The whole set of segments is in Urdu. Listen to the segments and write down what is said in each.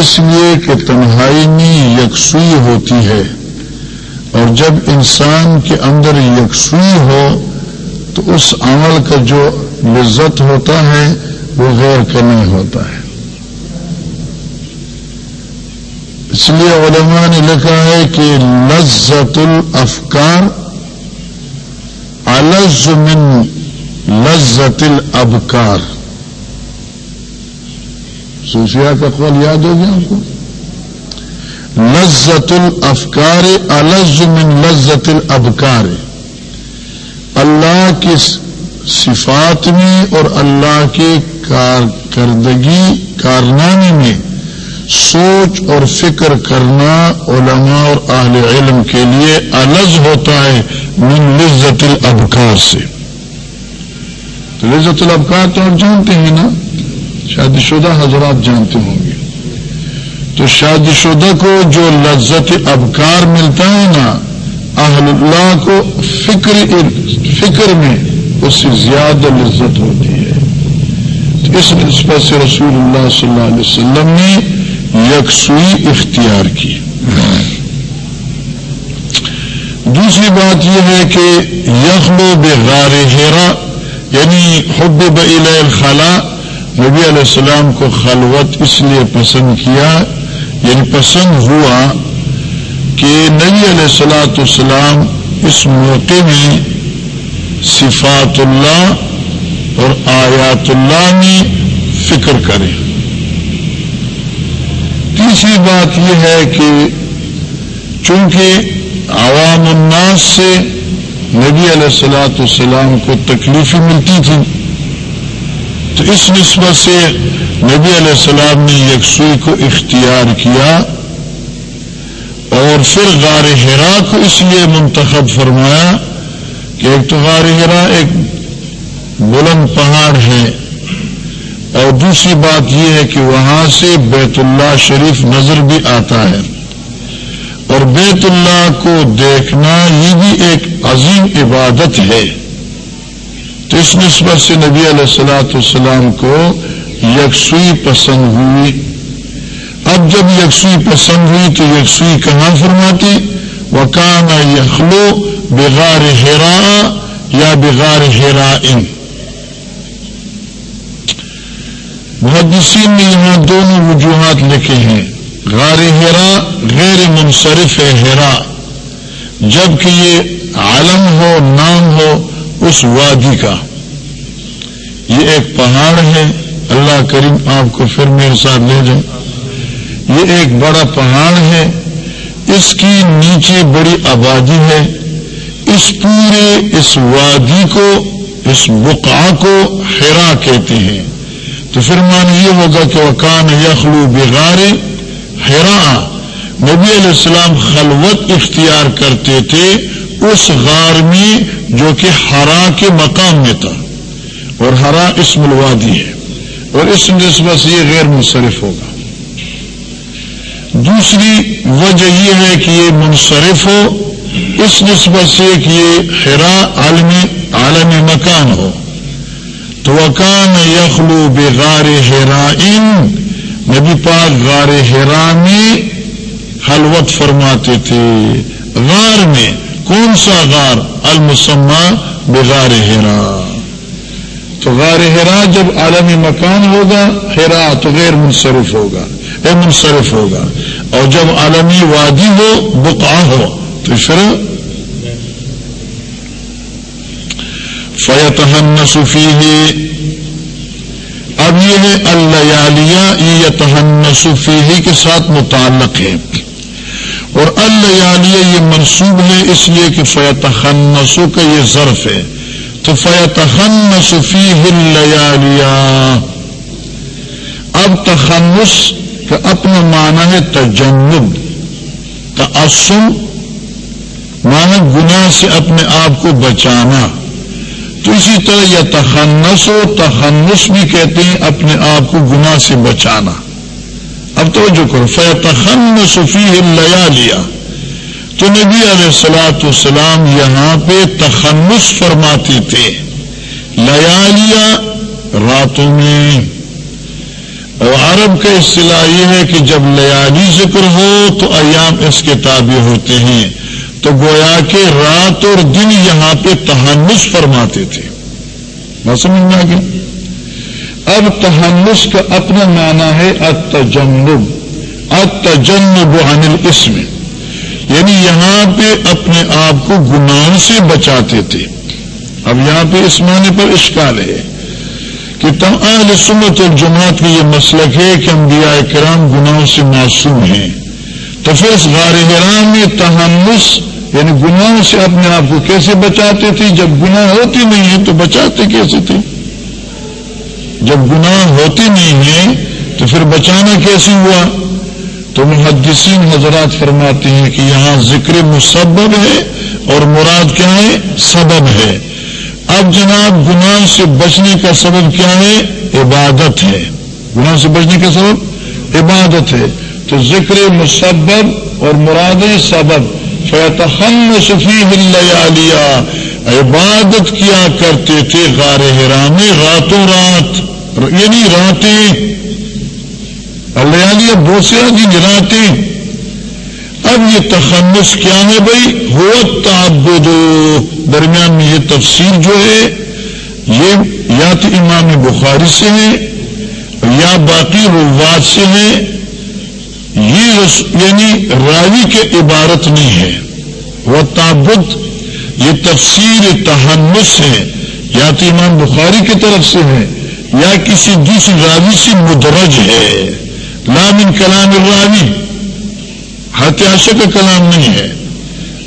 اس لیے کہ تنہائی میں یکسوئی ہوتی ہے۔ اور جب انسان کے اندر یکسوئی ہو، تو اس عمل کا جو لذت ہوتا ہے، وہ غیر کا نہیں ہوتا ہے۔ اس لیے علماء نے لکھا ہے کہ لذت الافکار الز من لذت الابکار صوفیہ کا قول یاد ہو گیا آپ کو؟ لذت الافکار الز من لذت الابکار. اللہ کی صفات میں اور اللہ کے کارکردگی کارنامے میں سوچ اور فکر کرنا علماء اور اہل علم کے لیے الز ہوتا ہے من لذت الابکار سے۔ تو لذت الابکار تو آپ جانتے ہیں نا؟ شادی شدہ حضرات جانتے ہوں گے۔ تو شادی شدہ کو جو لذت ابکار ملتا ہے نا، اہل اللہ کو فکر فکر میں اس سے زیادہ لذت ہوتی ہے۔ تو اس نسبت سے رسول اللہ صلی اللہ علیہ وسلم نے یکسوئی اختیار کی۔ دوسری بات یہ ہے کہ یخلو بے غار ہیرا یعنی حب بل الخلا نبی علیہ السلام کو خلوت اس لیے پسند کیا یعنی پسند ہوا کہ نبی علیہ السلاۃ السلام اس موقع میں صفات اللہ اور آیات اللہ میں فکر کریں۔ تیسری بات یہ ہے کہ چونکہ عوام الناس سے نبی علیہ السلاۃ السلام کو تکلیفیں ملتی تھی تو اس نسبت سے نبی علیہ السلام نے یکسوئی کو اختیار کیا اور پھر غار ہرا کو اس لیے منتخب فرمایا کہ ایک تو غار ہرا ایک بلند پہاڑ ہے اور دوسری بات یہ ہے کہ وہاں سے بیت اللہ شریف نظر بھی آتا ہے اور بیت اللہ کو دیکھنا یہ بھی ایک عظیم عبادت ہے۔ تو اس نسبت سے نبی علیہ السلاۃ السلام کو یکسوئی پسند ہوئی۔ اب جب یکسوئی پسند ہوئی تو یکسوئی کہاں فرماتی؟ وہ یخلو بغار ہیرا یا بغار ہیرا ان محدثین نے یہاں دونوں وجوہات لکھے ہیں۔ غار ہیرا غیر منصرف ہے ہیرا جبکہ یہ عالم ہو، نام ہو اس وادی کا۔ یہ ایک پہاڑ ہے۔ اللہ کریم آپ کو پھر میرے ساتھ لے جائیں۔ یہ ایک بڑا پہاڑ ہے۔ اس کی نیچے بڑی آبادی ہے۔ اس پورے اس وادی کو، اس بقا کو ہیرا کہتے ہیں۔ تو پھر مان یہ ہوگا کہ وہ کان یخلو بغارے حیرا۔ نبی علیہ السلام خلوت اختیار کرتے تھے۔ اس غار میں جو کہ ہرا کے مقام میں تھا، اور ہرا اسم الوادی ہے، اور اس نسبت سے یہ غیر منصرف ہوگا۔ دوسری وجہ یہ ہے کہ یہ منصرف ہو، اس نسبت سے کہ یہ ہرا عالمی عالمی مکان ہو۔ تو وکان یخلو بغار ہیرا ان نبی پاک غار ہیرا میں حلوت فرماتے تھے، غار میں۔ کون سا غار المسمہ بغار ہیرا تو غار ہیرا جب عالمی مکان ہوگا ہیرا تو غیر منصرف ہوگا اے منصرف ہوگا۔ اور جب عالمی وادی ہو بقا ہو، تو پھر فیتحن صفی اب یہ ہے اللیالیہ، یہ تہنسفی کے ساتھ متعلق ہے۔ اور اللیالیہ یہ منصوب ہے اس لیے کہ فیتحنسو کا یہ ظرف ہے۔ تو فیتحنسفی ہلیالیہ اب تخنس کا اپنا معنی ہے تجنب تعصم معنی گناہ سے اپنے آپ کو بچانا۔ تو اسی طرح یہ تخنس و تخنس بھی کہتے ہیں اپنے آپ کو گناہ سے بچانا۔ اب تو کرو فی تخن صفی لیا لیا تو نبی علیہ السلاۃ السلام یہاں پہ تخنس فرماتے تھے۔ لیا لیا راتوں میں۔ اور عرب کا اصطلاح یہ ہے کہ جب لیالی ذکر ہو تو ایام اس کے تابع ہوتے ہیں۔ تو گویا کے رات اور دن یہاں پہ تحنس فرماتے تھے۔ بات سمجھ میں آ گیا اب تحنس کا اپنا معنی ہے اتجنب اتجنب عن الاسم۔ یعنی یہاں پہ اپنے آپ کو گناہوں سے بچاتے تھے۔ اب یہاں پہ اس معنی پر اشکال ہے کہ تم اہل سنت اور جماعت کی یہ مسلک ہے کہ انبیاء کرام گناہوں سے معصوم ہیں۔ تو پھر اس غار حرام میں تحمس یعنی گناہوں سے اپنے آپ کو کیسے بچاتے تھے؟ جب گناہ ہوتی نہیں ہے تو بچاتے کیسے تھے؟ جب گناہ ہوتی نہیں ہے تو پھر بچانا کیسے ہوا؟ تو محدثین حضرات فرماتے ہیں کہ یہاں ذکر مسبب ہے اور مراد کیا ہے؟ سبب ہے۔ اب جناب، گناہ سے بچنے کا سبب کیا ہے؟ عبادت ہے۔ گناہ سے بچنے کا سبب؟ عبادت ہے۔ تو ذکر مسبب اور مراد سبب فیتخم صفی لیا عبادت کیا کرتے تھے غار حرام، راتوں رات۔ یعنی راتیں، اللہ بہت سے دن راتیں اب یہ تخنس کیا ہے بھائی؟ ہو تعبد، درمیان میں یہ تفسیر جو ہے، یہ یا تو امام بخاری سے ہے، یا باقی روات سے ہے۔ یہ یعنی راوی کے عبارت نہیں ہے۔ وہ تعبد، یہ تفسیر تحنس ہے۔ یا تو امام بخاری کی طرف سے ہے۔ یا کسی دوسری راوی سے مدرج ہے۔ لامن کلام راوی ہتھیاشا کا کلام نہیں ہے۔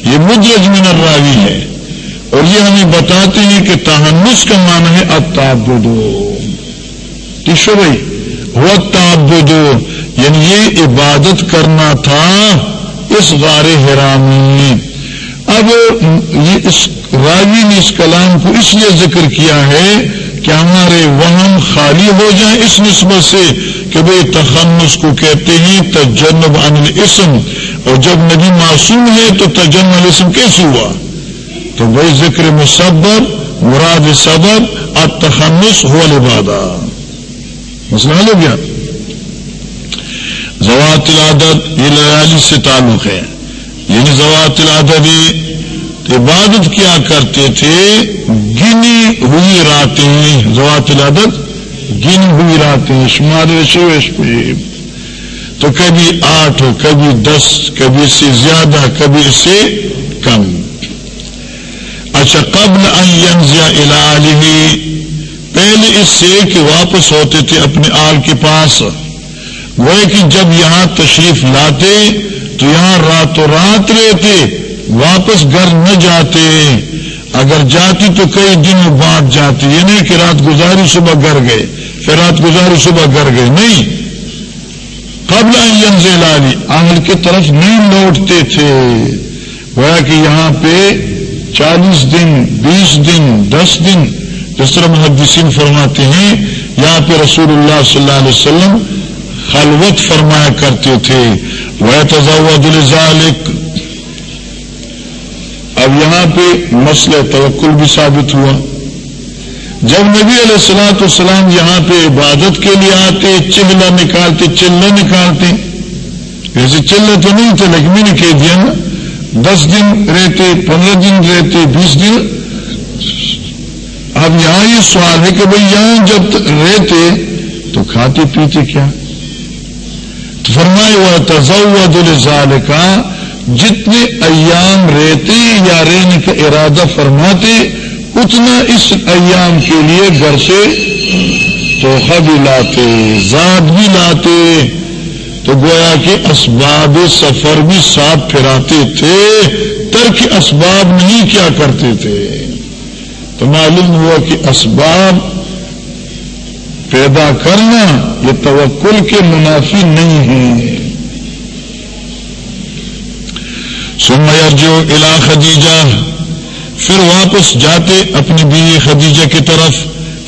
یہ مدرج من الراوی ہے۔ اور یہ ہمیں بتاتے ہیں کہ تحنس کا معنی ہے اتابدو تیشو بھائی؟ وہ تابدو یعنی یہ عبادت کرنا تھا اس غار حرامی اب یہ اس راوی نے اس کلام کو اس لیے ذکر کیا ہے کہ ہمارے وہم خالی ہو جائیں اس نسبت سے کہ بھئی تخنس کو کہتے ہیں تجنب عن الاسم، اور جب نبی معصوم ہے تو تجنب الاسم کیسے ہوا؟ تو وہی ذکر مسبب مراد سبب اور تخنس ہو لبادہ مسئلہ حل ہو گیا۔ زوات العدد یہ لیالی سے تعلق ہے۔ یعنی زوات العدد عبادت کیا کرتے تھے، گنی ہوئی راتیں زوات العدد گنی ہوئی راتیں شمار شویش پہ۔ تو کبھی آٹھ کبھی دس، کبھی اس سے زیادہ، کبھی اس سے کم۔ اچھا قبل انزیا الى پہلے اس سے کہ واپس ہوتے تھے اپنے آل کے پاس۔ وہ کہ جب یہاں تشریف لاتے، تو یہاں راتوں رات رہتے، واپس گھر نہ جاتے۔ اگر جاتی تو کئی دنوں بعد جاتی، یہ نہیں کہ رات گزاری صبح گھر گئے، پھر رات گزاری صبح گھر گئے، نہیں۔ قبل ینزل لالی آنگل کی طرف نہیں لوٹتے تھے۔ گویا کہ یہاں پہ چالیس دن، بیس دن، دس دن جس طرح محدثین فرماتے ہیں، یہاں پہ رسول اللہ صلی اللہ علیہ وسلم خلوت فرمایا کرتے تھے۔ وہ تضاد الزالک اب یہاں پہ مسئلہ توکل بھی ثابت ہوا۔ جب نبی علیہ السلاۃ السلام یہاں پہ عبادت کے لیے آتے چلا نکالتے چلے نکالتے ویسے چلے تو نہیں تھے، لیکن میں نے کہہ دیا نا، دس دن رہتے، پندرہ دن رہتے، بیس دن۔ اب یہاں یہ سوال ہے کہ بھائی یہاں جب رہتے تو کھاتے پیتے کیا؟ تو فرمائے ہوا تضاد الزال کا جتنے ایام رہتے یا رہنے کا ارادہ فرماتے، اتنا اس ایام کے لیے گھر سے توحفہ بھی لاتے، ذات بھی لاتے۔ تو گویا کہ اسباب سفر بھی ساتھ پھراتے تھے، ترک اسباب نہیں کیا کرتے تھے۔ تو معلوم ہوا کہ اسباب پیدا کرنا یہ توکل کے منافی نہیں ہے سمیا جو الا خدیجہ پھر واپس جاتے اپنی بیوی خدیجہ کی طرف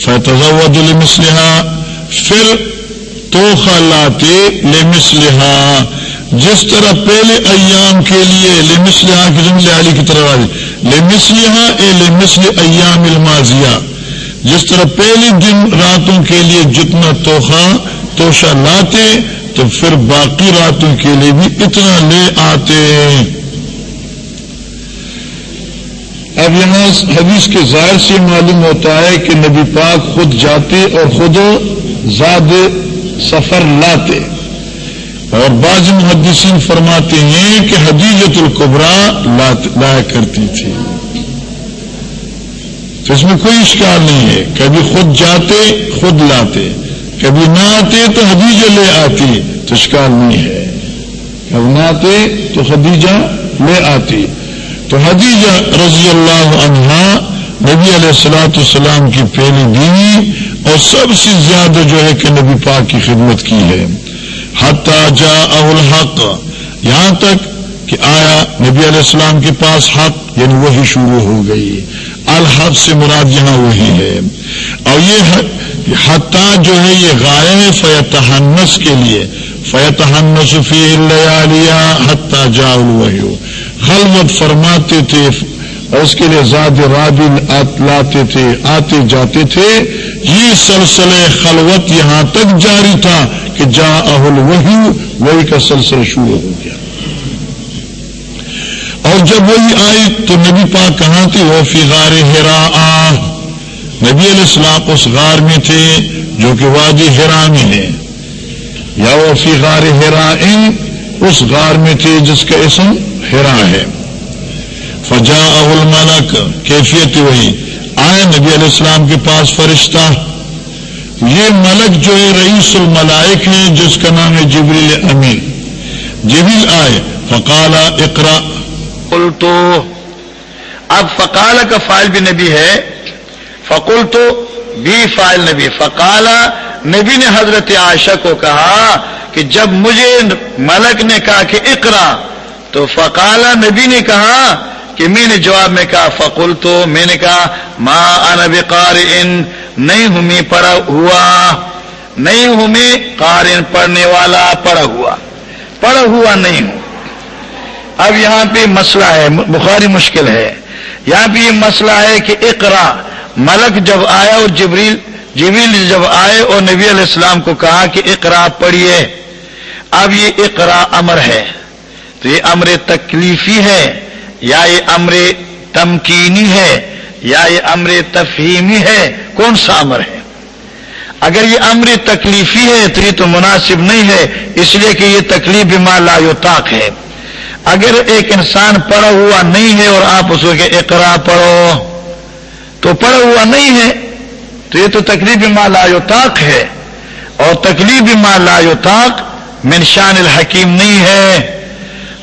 فتضود لمثلها پھر توخا لاتے لمثلها جس طرح پہلے ایام کے لیے لمثلها کی جملے علی کی طرف آئی لمثلها اے لمثل ایام الماضیہ۔ جس طرح پہلی دن راتوں کے لیے جتنا توخا توشہ لاتے، تو پھر باقی راتوں کے لیے بھی اتنا لے آتے۔ اب یہاں حدیث کے ظاہر سے معلوم ہوتا ہے کہ نبی پاک خود جاتے اور خود زیادہ سفر لاتے۔ اور بعض محدثین فرماتے ہیں کہ حدیجت القبرا لایا کرتی تھی تو اس میں کوئی اشکال نہیں ہے۔ کبھی خود جاتے، خود لاتے۔ کبھی نہ آتے تو حدیجہ لے آتی تو اشکال نہیں ہے۔ کبھی نہ آتے تو خدیجہ لے آتی تو حدیجہ رضی اللہ عنہا نبی علیہ السلاۃ السلام کی پہلی بیوی اور سب سے زیادہ جو ہے کہ نبی پاک کی خدمت کی ہے۔ حتی جا الحق، یہاں تک کہ آیا نبی علیہ السلام کے پاس حق یعنی وہی شروع ہو گئی۔ الحق سے مراد یہاں وہی ہے۔ اور یہ حتہ جو ہے یہ غائب ہے فیتحنس کے لیے۔ فیتحنس فی اللہ حتہ جا الوحی۔ خلوت فرماتے تھے اور اس کے لیے زاد رابل لاتے تھے، آتے جاتے تھے۔ یہ سلسلے خلوت یہاں تک جاری تھا کہ جا اہل وہی وہی کا سلسلہ شروع ہو گیا۔ اور جب وہی آئی تو نبی پاک کہاں تھے؟ وہ فی غار ہرا نبی علیہ السلام اس غار میں تھے جو کہ وادی ہرا میں ہے۔ یا وہ فی غار ہرا اس غار میں تھے جس کا اسم ہرا ہے۔ فجا اول ملک کیفیت وہی۔ آئے نبی علیہ السلام کے پاس فرشتہ۔ یہ ملک جو ہے رئیس الملائک ہے جس کا نام ہے جبریل امین۔ جبریل آئے، فقالا اقرا فقل تو اب فقال کا فائل بھی نبی ہے۔ فقل تو بھی فائل نبی۔ فقالا، نبی نے حضرت عائشہ کو کہا کہ جب مجھے ملک نے کہا کہ اقرا، تو فقالا نبی نے کہا کہ میں نے جواب میں کہا فقل تو میں نے کہا ماں انب قار نہیں ہوں میں پڑھا ہوا، نہیں ہوں میں قارن پڑھنے والا، پڑھا ہوا پڑھا ہوا نہیں ہوں۔ اب یہاں پہ مسئلہ ہے، بخاری مشکل ہے۔ یہاں پہ یہ مسئلہ ہے کہ اقرا، ملک جب آیا اور جبریل جبریل جب آئے اور نبی علیہ السلام کو کہا کہ اقرا پڑھیے۔ اب یہ اقرا امر ہے تو یہ امر تکلیفی ہے یا یہ امر تمکینی ہے یا یہ امر تفہیمی ہے؟ کون سا امر ہے؟ اگر یہ امر تکلیفی ہے تو یہ تو مناسب نہیں ہے، اس لیے کہ یہ تکلیف ماں لا طاق ہے۔ اگر ایک انسان پڑھا ہوا نہیں ہے اور آپ اس کو کہ اقرا پڑھو، تو پڑھا ہوا نہیں ہے، تو یہ تو تکلیف ماں لا طاق ہے۔ اور تکلیف ماں لا طاق منشان الحکیم نہیں ہے۔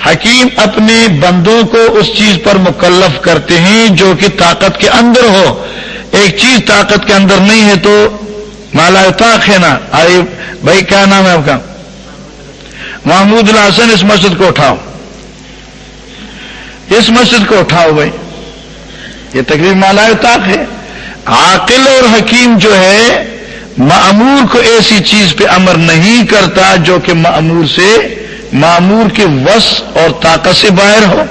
حکیم اپنے بندوں کو اس چیز پر مکلف کرتے ہیں جو کہ طاقت کے اندر ہو۔ ایک چیز طاقت کے اندر نہیں ہے تو مالا طاق ہے نا۔ آئی بھائی، کیا نام ہے آپ کا؟ محمود الحسن، اس مسجد کو اٹھاؤ۔ اس مسجد کو اٹھاؤ بھائی۔ یہ تقریب مالا طاق ہے۔ عاقل اور حکیم جو ہے معمور کو ایسی چیز پہ امر نہیں کرتا جو کہ معمور سے معمور کے وس اور طاقت سے باہر ہو۔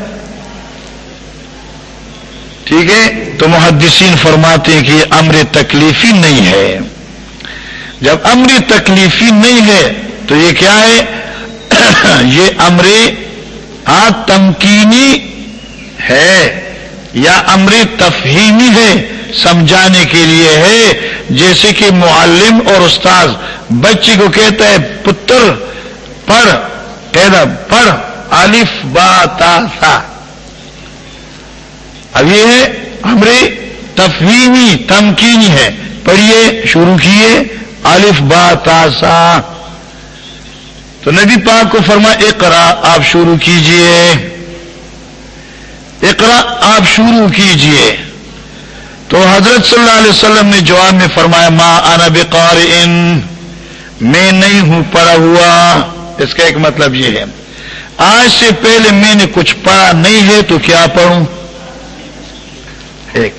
ٹھیک ہے؟ تو محدثین فرماتے ہیں کہ امر تکلیفی نہیں ہے۔ جب امر تکلیفی نہیں ہے تو یہ کیا ہے؟ یہ امر آ تمکینی ہے۔ یا امر تفہیمی ہے، سمجھانے کے لیے ہے، جیسے کہ معلم اور استاذ بچی کو کہتا ہے، پتر، پڑھ کہنا پڑھ، الف، با، تا، سا۔ اب یہ ہے امر تفہیمی، تمکینی ہے۔ پڑھیے، شروع کیے، الف، با، تا، سا۔ تو نبی پاک کو فرما اقرا، آپ شروع کیجیے۔ اقرا، آپ شروع کیجیے۔ تو حضرت صلی اللہ علیہ وسلم نے جواب میں فرمایا ماں انا بقار ان میں نہیں ہوں، پڑا ہوا۔ اس کا ایک مطلب یہ ہے، آج سے پہلے میں نے کچھ پڑھا نہیں ہے، تو کیا پڑھوں؟ ایک۔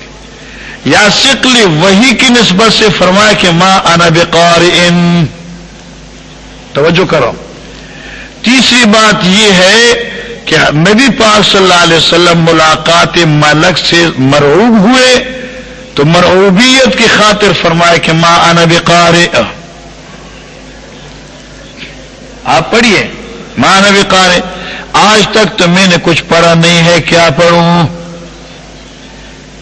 یا سکلی وہی کی نسبت سے فرمایا کہ ماں انا بقار ان توجہ کرو۔ تیسری بات یہ ہے کہ نبی پاک صلی اللہ علیہ وسلم ملاقات ملک سے مرعوب ہوئے تو مرعوبیت کی خاطر فرمائے کہ ماں انب قار آپ پڑھیے. ماں نبی آج تک تو میں نے کچھ پڑھا نہیں ہے، کیا پڑھوں؟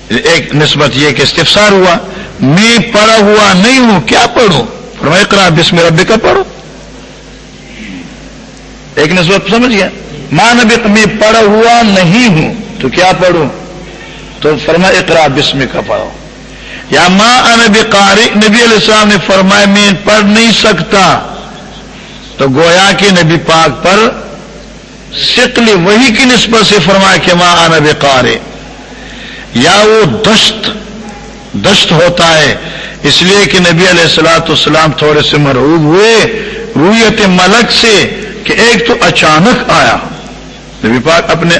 ایک نسبت یہ کہ استفسار ہوا، میں پڑھا ہوا نہیں ہوں، کیا پڑھوں؟ فرمایا کرا بسم ربی کا پڑھو. ایک نسبت سمجھ گیا؟ ماں میں پڑھا ہوا نہیں ہوں، تو کیا پڑھوں؟ تو فرما اقرا بسم کا پڑھو۔ یا ماں انبی قاری، نبی علیہ السلام نے فرمایا میں پڑھ نہیں سکتا۔ تو گویا کہ نبی پاک پر شکل وہی کی نسبت سے فرمایا کہ ماں انبی قاری۔ یا وہ دشت دشت ہوتا ہے۔ اس لیے کہ نبی علیہ السلاۃ السلام تھوڑے سے مرعوب ہوئے، رویت ملک سے کہ ایک تو اچانک آیا۔ نبی پاک اپنے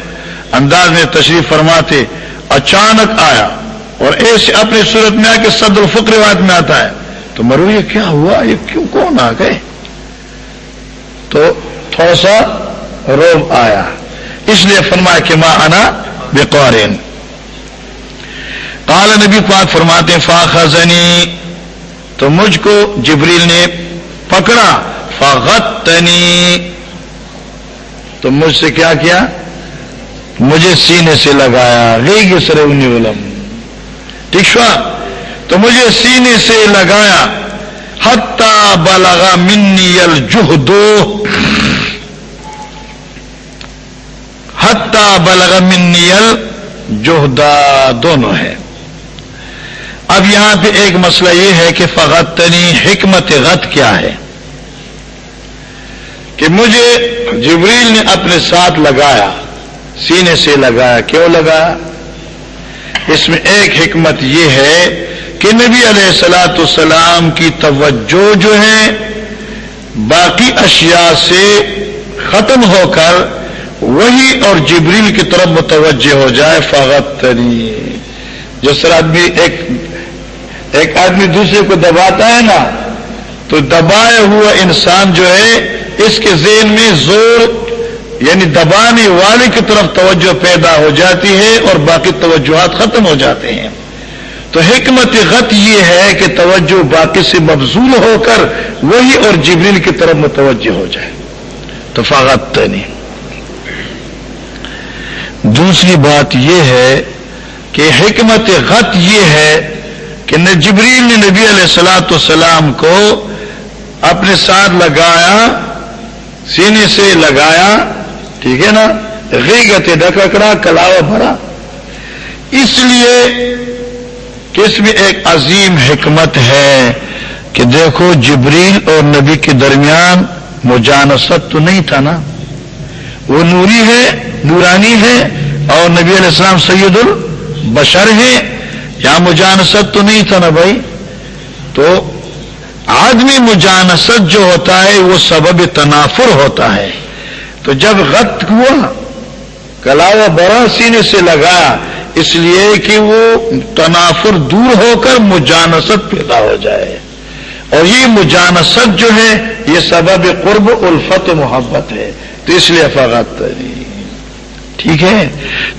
انداز میں تشریف فرماتے اچانک آیا اور ایسے اپنی صورت میں آ کے صدر الفقر روایت میں آتا ہے۔ تو مرو، یہ کیا ہوا؟ یہ کیوں کون آ گئے؟ تو تھوڑا سا روب آیا۔ اس لیے فرمایا کہ ماں آنا بے قوارین کال نبی پاک فرماتے فاخذنی۔ تو مجھ کو جبریل نے پکڑا فغتنی تو مجھ سے کیا کیا؟ مجھے سینے سے لگایا گئی ریگ سر علم۔ ٹھیک شوا؟ تو مجھے سینے سے لگایا ہتا بلغا منی الجہدو ہتا بلغا منی الجہدا دونوں ہے اب یہاں پہ ایک مسئلہ یہ ہے کہ فغتنی حکمت غت کیا ہے۔ کہ مجھے جبریل نے اپنے ساتھ لگایا، سینے سے لگایا، کیوں لگایا؟ اس میں ایک حکمت یہ ہے کہ نبی علیہ السلاۃ السلام کی توجہ جو ہے، باقی اشیاء سے ختم ہو کر وہی اور جبریل کی طرف متوجہ ہو جائے فاغت تری جس طرح آدمی ایک ایک آدمی دوسرے کو دباتا ہے نا، تو دبائے ہوا انسان جو ہے اس کے ذہن میں زور یعنی دبانے والے کی طرف توجہ پیدا ہو جاتی ہے اور باقی توجہات ختم ہو جاتے ہیں۔ تو حکمت غت یہ ہے کہ توجہ باقی سے مبزول ہو کر وہی اور جبریل کی طرف متوجہ ہو جائے۔ تو فاغت نہیں دوسری بات یہ ہے کہ حکمت غت یہ ہے کہ جبریل نے نبی علیہ السلاۃ السلام کو اپنے ساتھ لگایا سینے سے لگایا، ٹھیک ہے نا؟ غیگت ڈکڑا کلاوا بھرا۔ اس لیے کہ اس میں ایک عظیم حکمت ہے کہ دیکھو، جبریل اور نبی کے درمیان مجانست تو نہیں تھا نا؟ وہ نوری ہے، نورانی ہے اور نبی علیہ السلام سید البشر ہے یا مجانست تو نہیں تھا نا بھائی؟ تو آدمی مجانست جو ہوتا ہے، وہ سبب تنافر ہوتا ہے۔ تو جب غت ہوا کلاوا بڑا سینے سے لگایا اس لیے کہ وہ تنافر دور ہو کر مجانست پیدا ہو جائے۔ اور یہ مجانست جو ہے، یہ سبب قرب الفت محبت ہے۔ تو اس لیے فغت ٹھیک ہے؟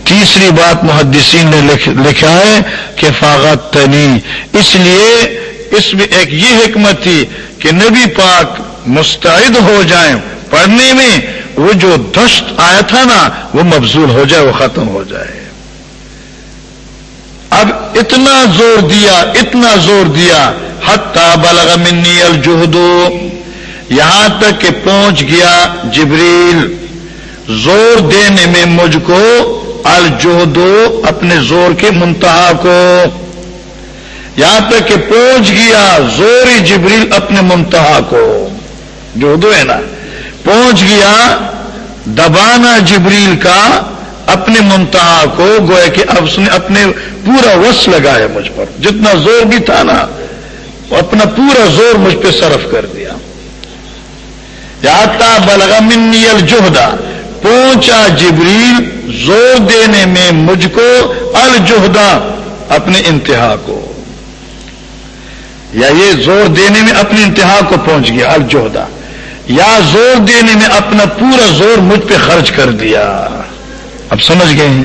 تیسری بات محدثین نے لکھا ہے کہ فاغت تنی اس لیے اس میں ایک یہ حکمت تھی کہ نبی پاک مستعد ہو جائیں، پڑھنے میں وہ جو دشت آیا تھا نا، وہ مبزول ہو جائے، وہ ختم ہو جائے۔ اب اتنا زور دیا، اتنا زور دیا، حتی بلغ منی الجہدو یہاں تک کہ پہنچ گیا جبریل۔ زور دینے میں مجھ کو الجہدو اپنے زور کے منتہا کو۔ یہاں تک کہ پہنچ گیا زور جبریل اپنے منتہا کو، جو ہے نا، پہنچ گیا دبانا جبریل کا اپنے منتہا کو، گویا کہ اب اس نے اپنے پورا وس لگایا مجھ پر۔ جتنا زور بھی تھا نا اپنا پورا زور مجھ پہ صرف کر دیا۔ یا بلغ منی الجہدا پہنچا جبریل زور دینے میں مجھ کو الجہدا اپنے انتہا کو۔ یا یہ زور دینے میں اپنی انتہا کو پہنچ گیا الجہدا یا زور دینے میں اپنا پورا زور مجھ پہ خرچ کر دیا۔ اب سمجھ گئے ہیں؟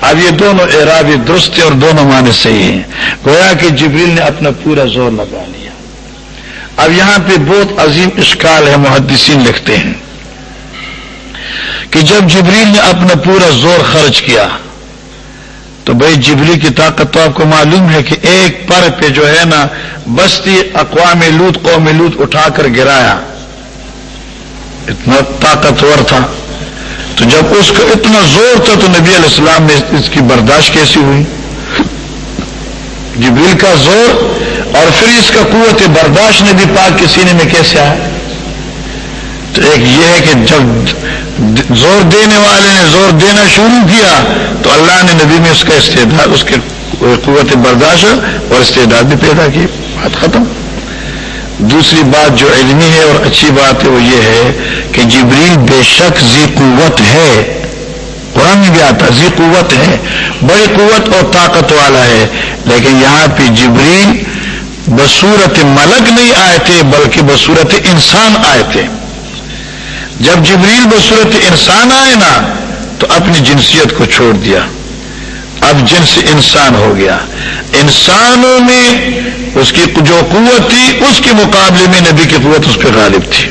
اب یہ دونوں اعرابی درست اور دونوں معنی صحیح ہیں۔ گویا کہ جبریل نے اپنا پورا زور لگا لیا۔ اب یہاں پہ بہت عظیم اشکال ہے، محدثین لکھتے ہیں کہ جب جبریل نے اپنا پورا زور خرچ کیا تو بھائی جبری کی طاقت تو آپ کو معلوم ہے کہ ایک پر پہ جو ہے نا بستی اقوام لوت قوم لوت اٹھا کر گرایا۔ اتنا طاقتور تھا۔ تو جب اس کا اتنا زور تھا تو نبی علیہ السلام نے اس کی برداشت کیسی ہوئی؟ جبریل کا زور اور پھر اس کا قوت برداشت نبی پاک کے سینے میں کیسے آیا؟ تو ایک یہ ہے کہ جب زور دینے والے نے زور دینا شروع کیا تو اللہ نے نبی میں اس کا استعداد، اس کے قوت برداشت اور استعداد بھی پیدا کی، بات ختم۔ دوسری بات جو علمی ہے اور اچھی بات ہے وہ یہ ہے کہ جبریل بے شک زی قوت ہے۔ قرآن میں بھی آتا زی قوت ہے۔ بڑی قوت اور طاقت والا ہے۔ لیکن یہاں پہ جبریل بصورت ملک نہیں آئے تھے، بلکہ بصورت انسان آئے تھے۔ جب جبریل بصورت انسان آئے نا، تو اپنی جنسیت کو چھوڑ دیا۔ اب جنس انسان ہو گیا۔ انسانوں میں اس کی جو قوت تھی، اس کے مقابلے میں نبی کی قوت اس پہ غالب تھی۔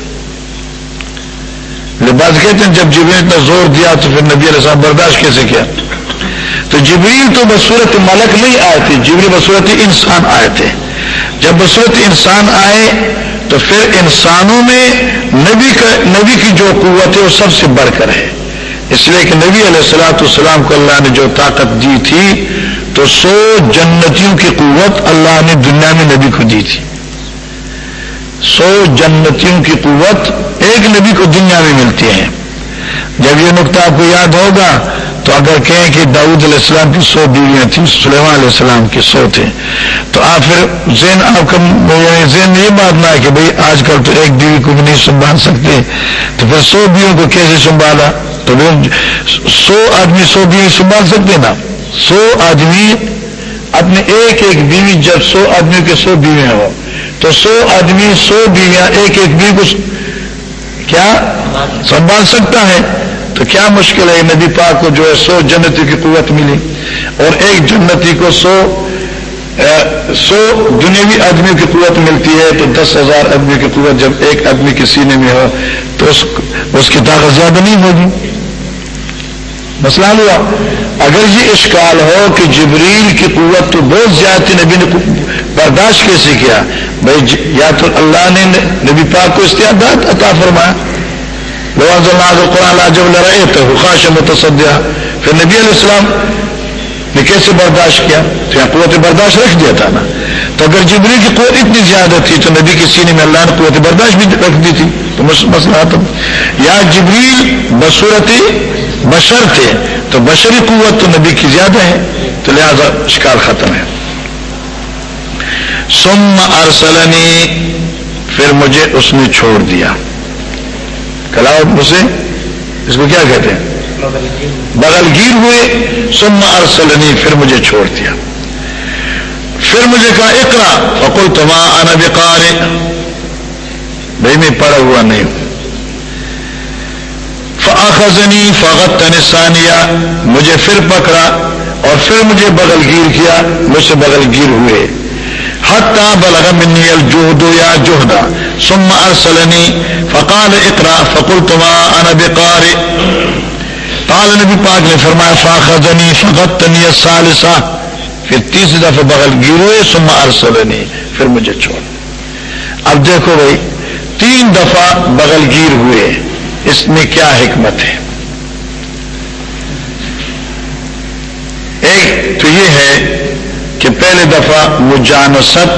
لباس کہتے ہیں، جب جبریل نے زور دیا تو پھر نبی علیہ السلام برداشت کیسے کیا؟ تو جبریل تو بصورت ملک نہیں آئے تھے، جبریل بصورت انسان آئے تھے۔ جب بصورت انسان آئے تو پھر انسانوں میں نبی کا نبی کی جو قوت ہے وہ سب سے بڑھ کر ہے اس لیے کہ نبی علیہ السلاۃ السلام کو اللہ نے جو طاقت دی تھی، تو سو جنتیوں کی قوت اللہ نے دنیا میں نبی کو دی تھی۔ سو جنتیوں کی قوت ایک نبی کو دنیا میں ملتی ہے۔ جب یہ نقطہ آپ کو یاد ہوگا تو اگر کہیں کہ داؤد علیہ السلام کی سو بیویاں تھیں، سلیمان علیہ السلام کی سو تھے تو آپ پھر زین آپ کا یعنی زین یہ بات نہ ہے کہ بھئی آج کل تو ایک بیوی کو بھی نہیں سنبھال سکتے۔ تو پھر سو بیووں کو کیسے سنبھالا؟ تو سو آدمی سو بیوی سنبھال سکتے نا؟ سو آدمی اپنے ایک ایک بیوی، جب سو آدمیوں کے سو بیویاں ہو تو سو آدمی، سو بیویاں ایک ایک بیوی کو کیا؟ سنبھال سکتا ہے۔ تو کیا مشکل ہے نبی پاک کو جو ہے سو جنتی کی قوت ملی اور ایک جنتی کو سو سو دنیاوی آدمی کی قوت ملتی ہے تو دس ہزار آدمی کی قوت جب ایک آدمی کے سینے میں ہو تو اس اس کی طاقت زیادہ نہیں ہوگی۔ مسئلہ ہوا، اگر یہ اشکال ہو کہ جبریل کی قوت تو بہت زیادہ تھی نبی نے برداشت کیسے کیا، بھائی یا تو اللہ نے نبی پاک کو استعداد عطا فرمایا۔ قرآن جب لڑائے تو خاش متصدیا پھر نبی علیہ السلام نے کیسے برداشت کیا تو یہاں قوت برداشت رکھ دیا تھا نا. تو اگر جبری کی قوت اتنی زیادہ تھی، تو نبی کے سینے میں اللہ نے قوت برداشت بھی رکھ دی تھی. تو مسئلہ تو یا جبریل بصورت بشر تھے، تو بشری قوت تو نبی کی زیادہ ہے، تو لہذا شکار ختم ہے. سم ارسلنی، پھر مجھے اس نے چھوڑ دیا۔ کلاوٹ اسے اس کو کیا کہتے ہیں؟ بغل گیر ہوئے سم ارسلنی، پھر مجھے چھوڑ دیا۔ پھر مجھے کہا اقرا فکل تما انا بھائی، میں پڑا ہوا نہیں ہوں۔ فاخذنی فغت تنسانیہ مجھے پھر پکڑا اور پھر مجھے بغل گیر کیا۔ مجھ سے بغل گیر ہوئے۔ حتی بلغ منی الجہد یا جہدا ثم ارسلنی فقال اقرا فقلت ما انا بقارئ. قال نبی پاک نے فرمایا فاخذنی فغتنی الثالثہ پھر تیسری دفعہ بغل گروئے، ثم ارسلنی پھر مجھے چھوڑ۔ اب دیکھو بھائی، تین دفعہ بغل گیر ہوئے، اس میں کیا حکمت ہے؟ ایک تو یہ ہے کہ پہلے دفعہ مجانست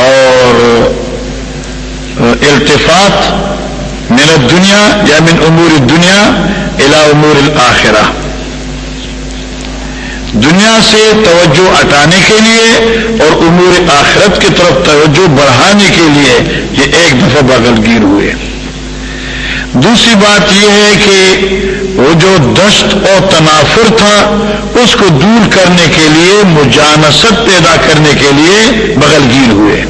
اور التفات من الدنیا، یا من امور دنیا الا امور الاخرہ۔ دنیا سے توجہ ہٹانے کے لیے اور امور آخرت کی طرف توجہ بڑھانے کے لیے یہ ایک دفعہ بغل گیر ہوئے۔ دوسری بات یہ ہے کہ وہ جو دشت اور تنافر تھا، اس کو دور کرنے کے لیے، مجانست پیدا کرنے کے لیے بغل گیر ہوئے۔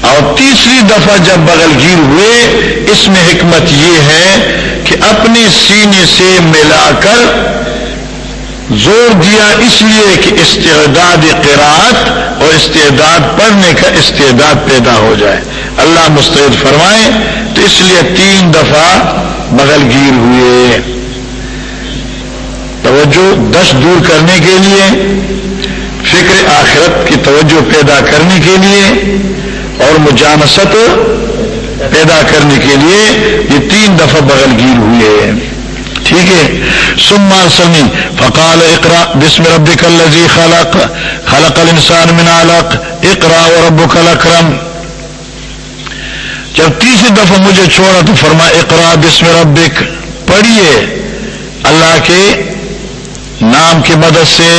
اور تیسری دفعہ جب بغل گیر ہوئے، اس میں حکمت یہ ہے کہ اپنے سینے سے ملا کر زور دیا، اس لیے کہ استعداد قرآت اور استعداد پڑھنے کا استعداد پیدا ہو جائے۔ اللہ مستعد فرمائے، تو اس لیے تین دفعہ بغل گیر ہوئے۔ توجہ دش دور کرنے کے لیے، فکر آخرت کی توجہ پیدا کرنے کے لیے اور مجانست پیدا کرنے کے لیے یہ تین دفعہ بغل گیر ہوئے۔ ٹھیک ہے۔ سما سمی فقال اقرا بسم ربک الذی خلق خلق الانسان من علق اقرا وربک الاکرم جب تیسری دفعہ مجھے چھوڑا تو فرما اقرا بسم ربک، پڑھیے اللہ کے نام کی مدد سے۔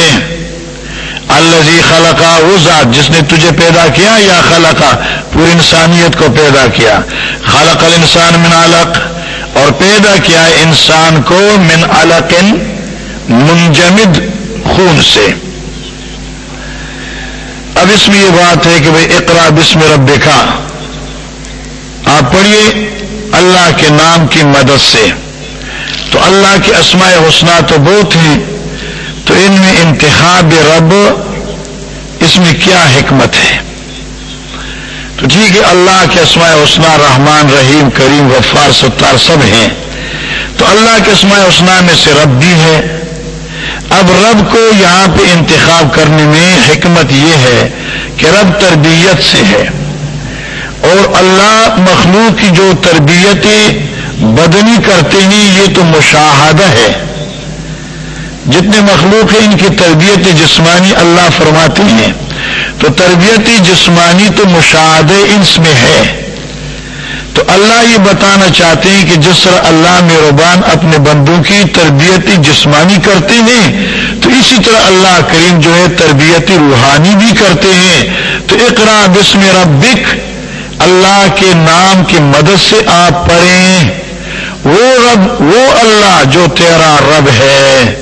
الزی خلقا وہ ذات جس نے تجھے پیدا کیا یا خلقا؟ پوری انسانیت کو پیدا کیا۔ خلق الانسان من علق، اور پیدا کیا انسان کو من علق منجمد خون سے۔ اب اس میں یہ بات ہے کہ بھائی اقرا بسم رب کا آپ پڑھیے اللہ کے نام کی مدد سے۔ تو اللہ کے اسماء حسنہ تو بہت ہیں، تو ان میں انتخاب رب اس میں کیا حکمت ہے؟ تو جی ٹھیک ہے اللہ کے اسماء حسنہ رحمان، رحیم، کریم، غفار، ستار سب ہیں۔ تو اللہ کے اسماء حسنہ میں سے رب بھی ہے۔ اب رب کو یہاں پہ انتخاب کرنے میں حکمت یہ ہے کہ رب تربیت سے ہے۔ اور اللہ مخلوق کی جو تربیتیں بدنی کرتے ہیں، یہ تو مشاہدہ ہے۔ جتنے مخلوق ہیں، ان کی تربیت جسمانی اللہ فرماتی ہیں۔ تو تربیت جسمانی تو مشاہدے انس میں ہے۔ تو اللہ یہ بتانا چاہتے ہیں کہ جس طرح اللہ میروبان اپنے بندوں کی تربیتی جسمانی کرتے ہیں، تو اسی طرح اللہ کریم جو ہے تربیتی روحانی بھی کرتے ہیں۔ تو اقرا بسم ربک اللہ کے نام کی مدد سے آپ پڑھیں۔ وہ رب، وہ اللہ جو تیرا رب ہے۔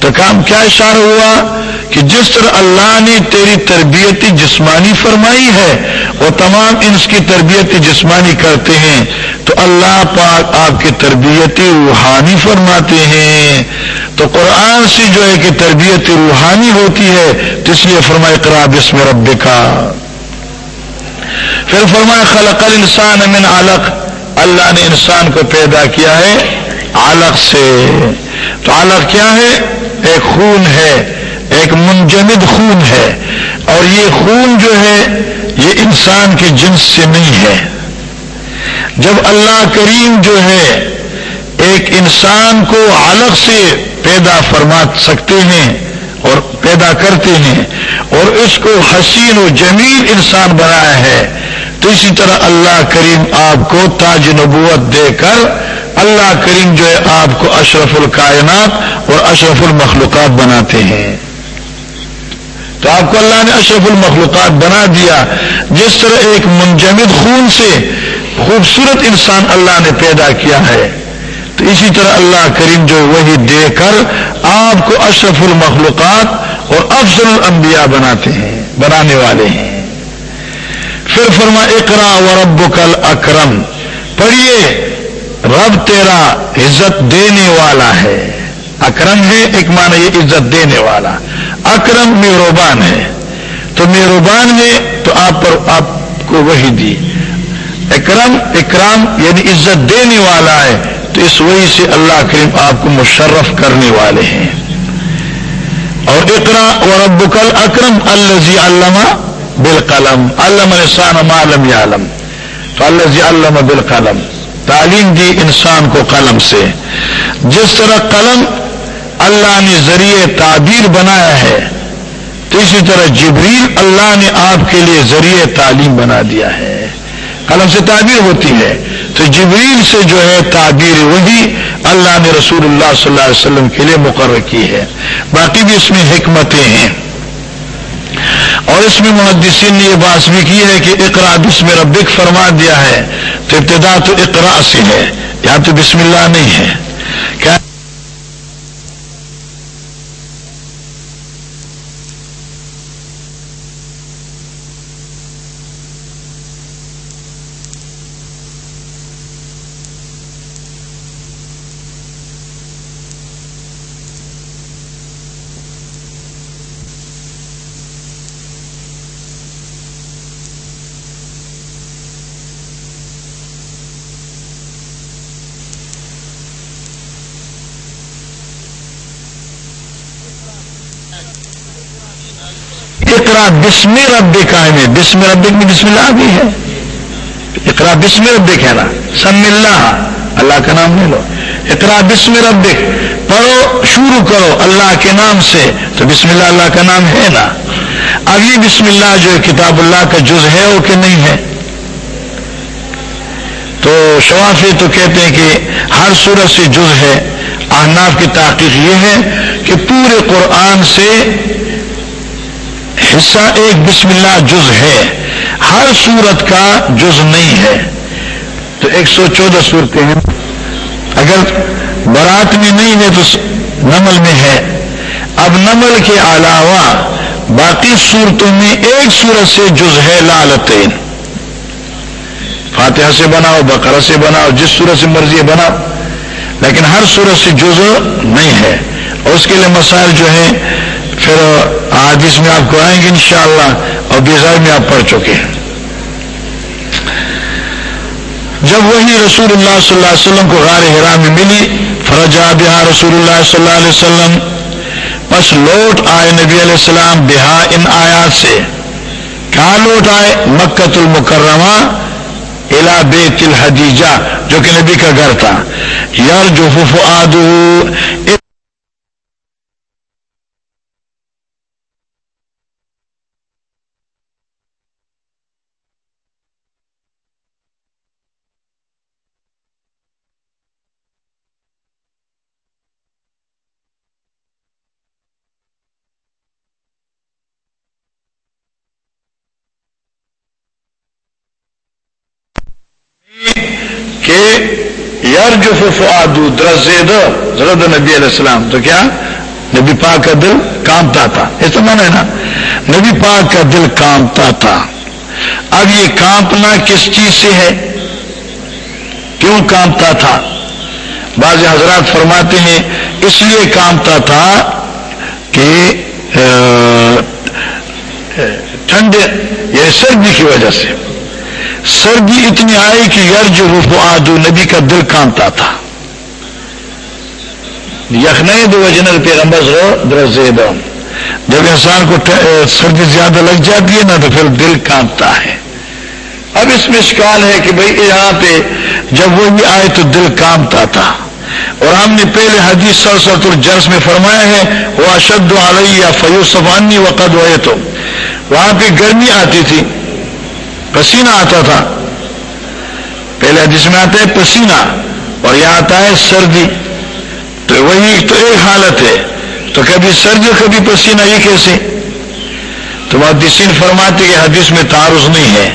تو کام کیا اشارہ ہوا؟ کہ جس طرح اللہ نے تیری تربیتی جسمانی فرمائی ہے، وہ تمام انس کی تربیتی جسمانی کرتے ہیں۔ تو اللہ پاک آپ کی تربیتی روحانی فرماتے ہیں۔ تو قرآن سے جو ہے کہ تربیت روحانی ہوتی ہے، تو اس لیے فرمائے قراب اس میں رب کا پھر فرمائے خلق الانسان من علق۔ اللہ نے انسان کو پیدا کیا ہے علق سے۔ تو علق کیا ہے؟ ایک خون ہے، ایک منجمد خون ہے۔ اور یہ خون جو ہے، یہ انسان کے جنس سے نہیں ہے۔ جب اللہ کریم جو ہے، ایک انسان کو الگ سے پیدا فرما سکتے ہیں اور پیدا کرتے ہیں اور اس کو حسین و جمیل انسان بنایا ہے۔ تو اسی طرح اللہ کریم آپ کو تاج نبوت دے کر اللہ کریم جو ہے آپ کو اشرف الکائنات اور اشرف المخلوقات بناتے ہیں۔ تو آپ کو اللہ نے اشرف المخلوقات بنا دیا۔ جس طرح ایک منجمد خون سے خوبصورت انسان اللہ نے پیدا کیا ہے۔ تو اسی طرح اللہ کریم جو وہی دے کر آپ کو اشرف المخلوقات اور افضل الانبیاء بناتے ہیں، بنانے والے ہیں۔ پھر فرما اقرا و رب کل اکرم پڑھیے، رب تیرا عزت دینے والا ہے۔ اکرم ہے، ایک معنی یہ عزت دینے والا۔ اکرم میروبان ہے۔ تو میروبان ہے، تو آپ پر آپ کو وہی دی۔ اکرم، اکرام یعنی عزت دینے والا ہے۔ تو اس وہی سے اللہ کریم آپ کو مشرف کرنے والے ہیں۔ اور اقرا اور ابو کل اکرم الزی علامہ بالقلم۔ علم السان عالم عالم تو الزی علامہ بالقلم۔ تعلیم دی انسان کو قلم سے۔ جس طرح قلم اللہ نے ذریعے تعبیر بنایا ہے، تو اسی طرح جبریل اللہ نے آپ کے لیے ذریعے تعلیم بنا دیا ہے۔ قلم سے تعبیر ہوتی ہے۔ تو جبریل سے جو ہے تعبیر وہی اللہ نے رسول اللہ صلی اللہ علیہ وسلم کے لیے مقرر کی ہے۔ باقی بھی اس میں حکمتیں ہیں۔ اور اس میں محدثین نے یہ بات بھی کی ہے کہ اقرا بسم ربک فرما دیا ہے تو ابتدا تو اقرا سے ہے، یہاں تو بسم اللہ نہیں ہے۔ کیا اقرا بسم رب قائم ہے۔ بسم رب میں بسم اللہ بھی ہے۔ اقرا بسم رب کہنا۔ سم اللہ۔ اللہ کا نام لے لو۔ اقرا بسم رب پڑھو، شروع کرو اللہ کے نام سے۔ تو بسم اللہ اللہ کا نام ہے نا۔ اب یہ بسم اللہ جو کتاب اللہ کا جز ہے وہ کہ نہیں ہے؟ تو شوافی تو کہتے ہیں کہ ہر صورت سے جز ہے۔ احناف کی تحقیق یہ ہے کہ پورے قرآن سے حصہ ایک بسم اللہ جز ہے۔ ہر صورت کا جز نہیں ہے۔ تو ایک سو چودہ صورتیں ہیں۔ اگر برات میں نہیں ہے تو نمل میں ہے۔ اب نمل کے علاوہ باقی صورتوں میں ایک صورت سے جز ہے لالتین۔ فاتحہ سے بناؤ، بقرہ سے بناؤ، جس صورت سے مرضی بناؤ۔ لیکن ہر صورت سے جز نہیں ہے۔ اور اس کے لیے مسائل جو ہے پھر حادث میں آپ کو آئیں گے انشاءاللہ، اور بیزار میں آپ پڑھ چکے ہیں۔ جب وہی رسول اللہ صلی اللہ علیہ وسلم کو غار ہرا میں ملی، فرجا بہا رسول اللہ صلی اللہ علیہ وسلم۔ بس لوٹ آئے نبی علیہ السلام بہا ان آیات سے۔ کہاں لوٹ آئے؟ مکت المکرمہ الا بیت الحدیجہ، جو کہ نبی کا گھر تھا۔ یار جو ففعادو درزید زرد نبی علیہ السلام. تو کیا؟ نبی پاک کا دل کامتا تھا. یہ تو من ہے نا؟ نبی پاک کا دل کامتا تھا. اب یہ کانپنا کس چیز سے ہے؟ کیوں کامتا تھا؟ بعض حضرات فرماتے ہیں، اس لیے کامتا تھا کہ ٹھنڈ یہ سردی کی وجہ سے۔ سردی اتنی آئی کہ یار جو آدو نبی کا دل کامتا تھا۔ یخنئی دو وجنر پیغمبر درزید جب انسان کو سردی زیادہ لگ جاتی ہے نا، تو پھر دل کانپتا ہے۔ اب اس میں شکال ہے کہ بھائی یہاں پہ جب وہ بھی آئے تو دل کامتا تھا۔ اور ہم نے پہلے حدیث سر سر الجرس میں فرمایا ہے، وہ اشد علیہ فیوس سبانی وقت ہوئے تو وہاں پہ گرمی آتی تھی۔ پسینہ آتا تھا۔ پہلے حدیث میں آتا ہے پسینہ، اور یہاں آتا ہے سردی۔ تو وہی تو ایک حالت ہے۔ تو کبھی سردی کبھی پسینہ، یہ کیسے؟ تو محدثین فرماتے کہ حدیث میں تعارض نہیں ہے۔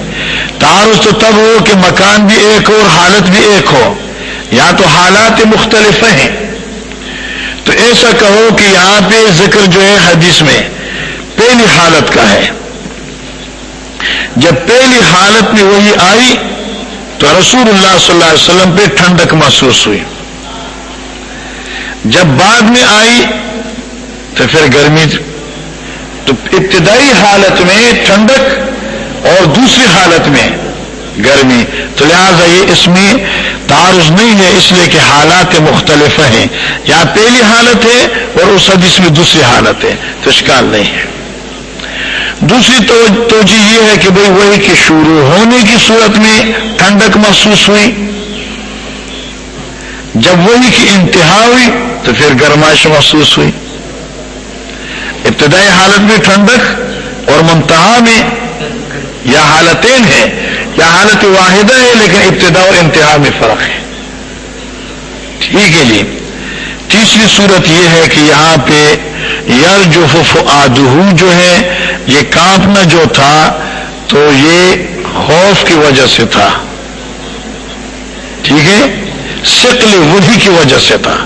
تعارض تو تب ہو کہ مکان بھی ایک ہو اور حالت بھی ایک ہو۔ یا تو حالات مختلف ہیں۔ تو ایسا کہو کہ یہاں پہ ذکر جو ہے حدیث میں پہلی حالت کا ہے۔ جب پہلی حالت میں وہی آئی تو رسول اللہ صلی اللہ علیہ وسلم پہ ٹھنڈک محسوس ہوئی۔ جب بعد میں آئی تو پھر گرمی تو ابتدائی حالت میں ٹھنڈک اور دوسری حالت میں گرمی۔ تو لہٰذا یہ اس میں تعارض نہیں ہے، اس لیے کہ حالات مختلف ہیں۔ یا پہلی حالت ہے اور اس حدیث میں دوسری حالت ہے۔ تو شکال نہیں ہے۔ دوسری توجہ یہ ہے کہ بھائی وہی کہ شروع ہونے کی صورت میں ٹھنڈک محسوس ہوئی۔ جب وہی کی انتہا ہوئی تو پھر گرمائش محسوس ہوئی۔ ابتدائی حالت میں ٹھنڈک اور منتہا میں یا حالتین ہے یا حالت واحدہ ہے لیکن ابتدا اور انتہا میں فرق ہے۔ ٹھیک ہے جی۔ تیسری صورت یہ ہے کہ یہاں پہ یار جو آدہ جو ہے، یہ کانپنا جو تھا تو یہ خوف کی وجہ سے تھا۔ ٹھیک ہے؟ سکل وہی کی وجہ سے تھا۔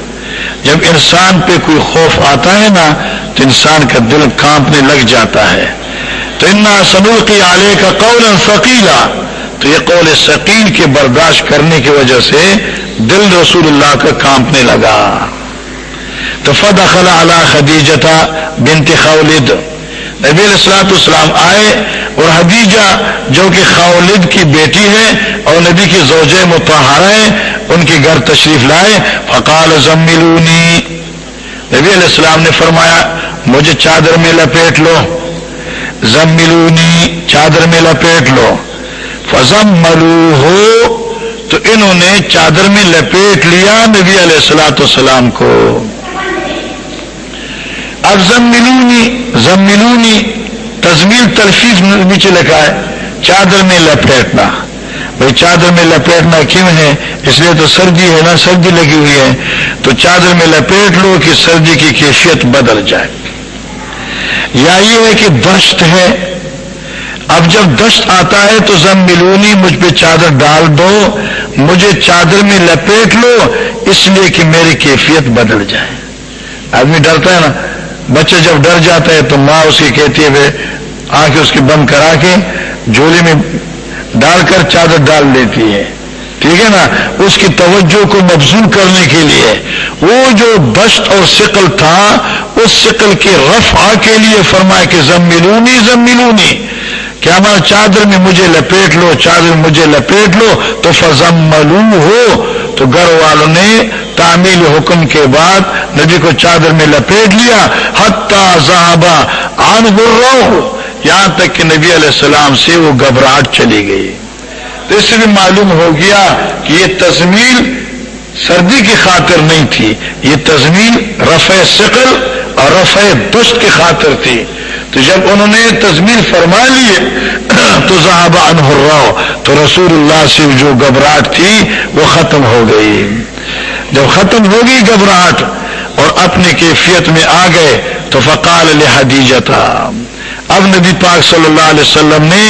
جب انسان پہ کوئی خوف آتا ہے نا، تو انسان کا دل کانپنے لگ جاتا ہے۔ تو ان سنور کی آلے کا قول فقیلا تو یہ قول ثقیل کے برداشت کرنے کی وجہ سے دل رسول اللہ کا کانپنے لگا۔ تو فد خلا اللہ خدیجتا بنت خولد۔ نبی السلاط اسلام آئے اور حدیجہ جو کہ خولد کی بیٹی ہے اور نبی کی زوجہ متحرہ ہیں ان کے گھر تشریف لائے، فقال زملونی۔ نبی علیہ السلام نے فرمایا، مجھے چادر میں لپیٹ لو۔ زملونی، چادر میں لپیٹ لو۔ فضم ملو ہو تو انہوں نے چادر میں لپیٹ لیا نبی علیہ السلاۃ والسلام کو۔ اب زملونی زملونی، تزمیل تلفیز نیچے لکھا ہے، چادر میں لپیٹنا۔ بھائی چادر میں لپیٹنا کیوں ہے؟ اس لیے تو سردی ہے نا، سردی لگی ہوئی ہے۔ تو چادر میں لپیٹ لو کہ سردی کی کیفیت بدل جائے۔ یا یہ ہے کہ دشت ہے۔ اب جب دشت آتا ہے تو زم ملونی، مجھ پہ چادر ڈال دو، مجھے چادر میں لپیٹ لو، اس لیے کہ میری کیفیت بدل جائے۔ آدمی ڈرتا ہے نا۔ بچہ جب ڈر جاتا ہے تو ماں اس کی کہتی ہے آنکھیں اس کی بند کرا کے، جھولی میں ڈال کر چادر ڈال دیتی ہے۔ ٹھیک ہے نا؟ اس کی توجہ کو مبزول کرنے کے لیے وہ جو دشت اور سکل تھا، اس سکل کے رفع کے لیے فرمایا کہ زملونی زملونی۔ کیا ہمارا چادر میں مجھے لپیٹ لو، چادر میں مجھے لپیٹ لو، تو فضم ہو۔ تو گھر والوں نے تعمیل حکم کے بعد نبی کو چادر میں لپیٹ لیا۔ حتہ صحابہ آن ہو یہاں تک کہ نبی علیہ السلام سے وہ گھبراہٹ چلی گئی۔ تو اس سے بھی معلوم ہو گیا کہ یہ تزمیل سردی کی خاطر نہیں تھی، یہ تزمیل رفع سقل اور رفع دست کی خاطر تھی۔ تو جب انہوں نے تزمیل فرما لیے، تو صحابہ انہر تو رسول اللہ سے جو گھبراہٹ تھی، وہ ختم ہو گئی۔ جب ختم ہو گئی گھبراہٹ اور اپنی کیفیت میں آ گئے، تو فقال الحدیجہ تھا۔ اب نبی پاک صلی اللہ علیہ وسلم نے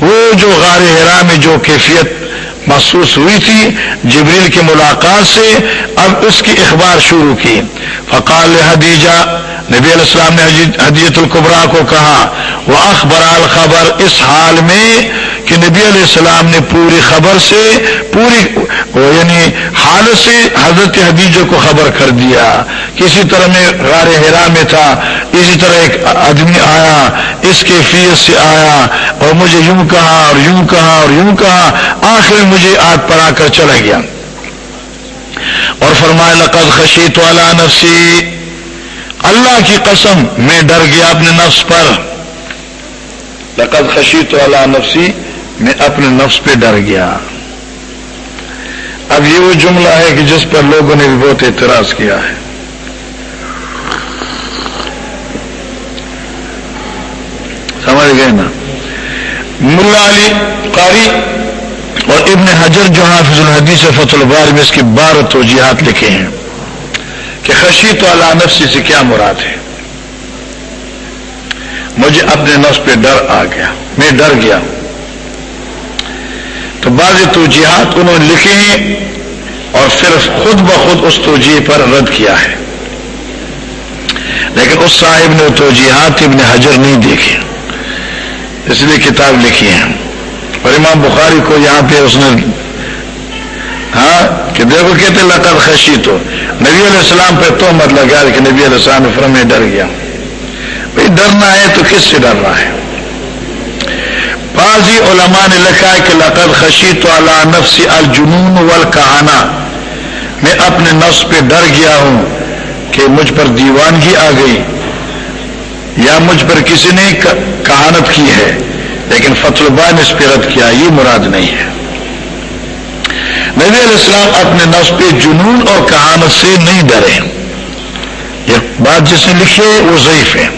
وہ جو غار ہرا میں جو کیفیت محسوس ہوئی تھی جبریل کی ملاقات سے، اب اس کی اخبار شروع کی۔ فقال حدیجہ نبی علیہ السلام نے حدیت القبرا کو کہا وہ اخبار الخبر، اس حال میں کہ نبی علیہ السلام نے پوری خبر سے، پوری یعنی حال سے حضرت حدیجہ کو خبر کر دیا۔ کسی طرح میں غار ہرا میں تھا، اسی طرح ایک آدمی آیا، اس کے فیس سے آیا اور مجھے یوں کہا اور یوں کہا اور یوں کہا، آخر مجھے آگ پر آ کر چلا گیا۔ اور فرمایا، لقد خشیت والا نفسی۔ اللہ کی قسم، میں ڈر گیا اپنے نفس پر۔ لقد خشیت والا نفسی۔ میں اپنے نفس پہ ڈر گیا۔ اب یہ وہ جملہ ہے کہ جس پر لوگوں نے بھی بہت اعتراض کیا ہے۔ سمجھ گئے نا؟ ملا علی قاری اور ابن حجر جو حافظ الحدیث فت البار میں اس کی بارہ توجیحات لکھے ہیں کہ خشی تو اللہ نفسی سے کیا مراد ہے۔ مجھے اپنے نفس پہ ڈر آ گیا۔ میں ڈر گیا ہوں۔ تو بعض توجیحات انہوں نے لکھے ہیں اور پھر خود بخود اس توجیح پر رد کیا ہے۔ لیکن اس صاحب نے توجیحات ابن حجر نہیں دیکھے اس لیے کتاب لکھی ہے اور امام بخاری کو یہاں پہ اس نے ہاں کہ دیکھو کہتے لقد خشی تو نبی علیہ السلام پہ تو مت لگا کہ نبی علیہ السلام فرم میں ڈر گیا۔ بھائی، ڈرنا ہے تو کس سے ڈرنا ہے؟ بعضی علماء نے لکھا ہے کہ لقد خشی تو اللہ نفسی الجنون وال میں اپنے نفس پہ ڈر گیا ہوں کہ مجھ پر دیوانگی آ گئی یا مجھ پر کسی نے کہانت کی ہے، لیکن فتح نے اس پہ رد کیا، یہ مراد نہیں ہے۔ نبی علیہ السلام اپنے نفس پہ جنون اور کہانت سے نہیں ڈرے۔ یہ بات جس نے لکھی ہے وہ ضعیف ہے۔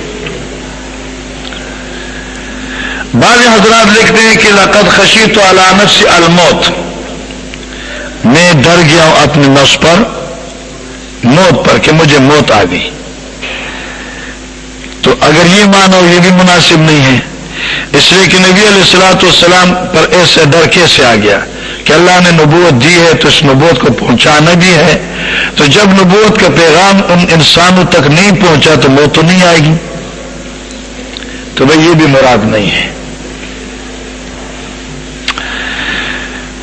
بعض حضرات لکھتے ہیں کہ لقد خشی تو علامت سے الموت۔ میں ڈر گیا ہوں اپنے نفس پر، موت پر کہ مجھے موت آ گئی۔ تو اگر یہ مانو یہ بھی مناسب نہیں ہے۔ اس لیے کہ نبی علیہ السلاۃ والسلام پر ایسے ڈر کیسے آ گیا؟ کہ اللہ نے نبوت دی ہے تو اس نبوت کو پہنچانا بھی ہے۔ تو جب نبوت کا پیغام ان انسانوں تک نہیں پہنچا تو موت تو نہیں آئے گی۔ تو بھائی یہ بھی مراد نہیں ہے۔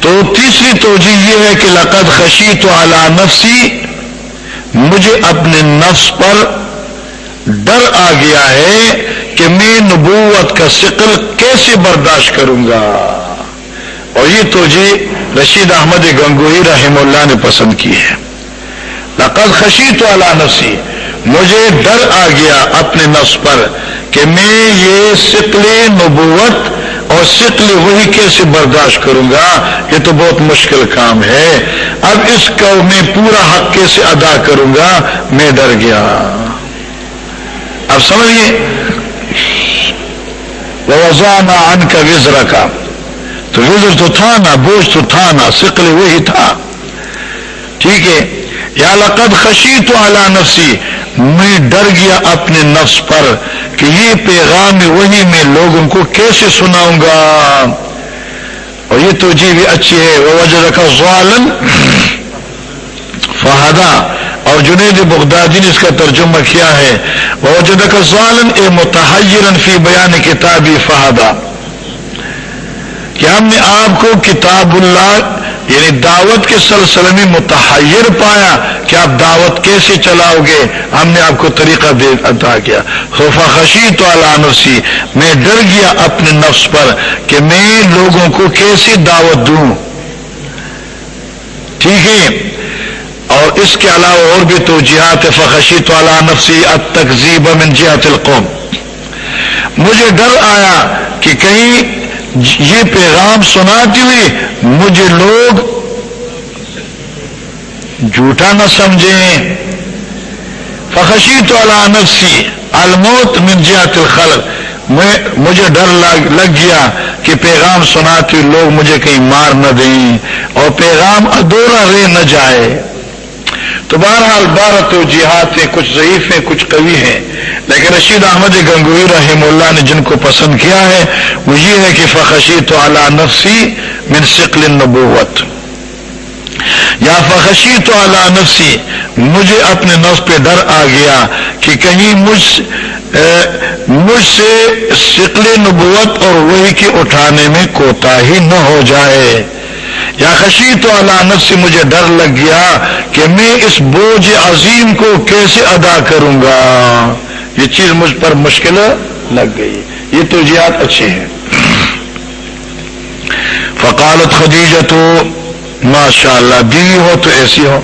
تو تیسری توجہ یہ ہے کہ لقد خشی تو اعلی نفسی، مجھے اپنے نفس پر ڈر آ گیا ہے کہ میں نبوت کا شکل کیسے برداشت کروں گا۔ اور یہ تو جی رشید احمد گنگوئی رحم اللہ نے پسند کی ہے۔ لقد خشی تو اللہ نفسی، مجھے ڈر آ گیا اپنے نفس پر کہ میں یہ سکل نبوت اور سکل وہی کیسے برداشت کروں گا؟ یہ تو بہت مشکل کام ہے۔ اب اس کو میں پورا حق کیسے ادا کروں گا؟ میں ڈر گیا۔ اب سمجھیے۔ وزانا ان کا وزرا کا تو وزر تو تھا نا، بوجھ تو تھا نا سکل وہی تھا۔ ٹھیک ہے۔ یا لقد خشی تو اعلی نفسی۔ میں ڈر گیا اپنے نفس پر۔ کہ یہ پیغام وہی میں لوگوں کو کیسے سناؤں گا؟ اور یہ تو جی بھی اچھی ہے۔ وہ وجہ رکھا ظالم فہدا۔ اور جنید بغدادی نے اس کا ترجمہ کیا ہے۔ وہ وجہ رکھا ظالم اے متحرن فی بیان کتابی فہدا۔ کہ ہم نے آپ کو کتاب اللہ یعنی دعوت کے سلسلے میں متحیر پایا۔ کہ آپ دعوت کیسے چلاؤ گے؟ ہم نے آپ کو طریقہ دے عطا کیا۔ خوفا خشی تو نفسی۔ میں ڈر گیا اپنے نفس پر کہ میں لوگوں کو کیسے دعوت دوں۔ ٹھیک ہے؟ اور اس کے علاوہ اور بھی تو جہات فخشی تو نفسی تقزیب من جہات القوم۔ مجھے ڈر آیا کہ کہیں یہ پیغام سناتی ہوئی مجھے لوگ جھوٹا نہ سمجھیں۔ فخشی تو اللہ نفسی، الموت من جہت الخلق۔ مجھے ڈر لگ گیا کہ پیغام سناتی لوگ مجھے کہیں مار نہ دیں اور پیغام ادورا رہ نہ جائے۔ تو بہرحال بارہ تو جہاد ہیں کچھ ضعیف ہیں، کچھ قوی ہیں۔ لیکن رشید احمد گنگوئی رحم اللہ نے جن کو پسند کیا ہے، وہ یہ ہے کہ فخشی تو اعلی نفسی من سکل نبوت یا فخشی تو اعلی نفسی، مجھے اپنے نفس پہ ڈر آ گیا کہ کہیں مجھ مجھ سے سکل نبوت اور وہی کے اٹھانے میں کوتا ہی نہ ہو جائے۔ یا خشی تو علانت سے مجھے ڈر لگ گیا کہ میں اس بوجھ عظیم کو کیسے ادا کروں گا۔ یہ چیز مجھ پر مشکل لگ گئی۔ یہ تو جیات اچھے ہیں۔ فقالت خدیجہ تو ماشاء اللہ بیوی ہو تو ایسی ہو۔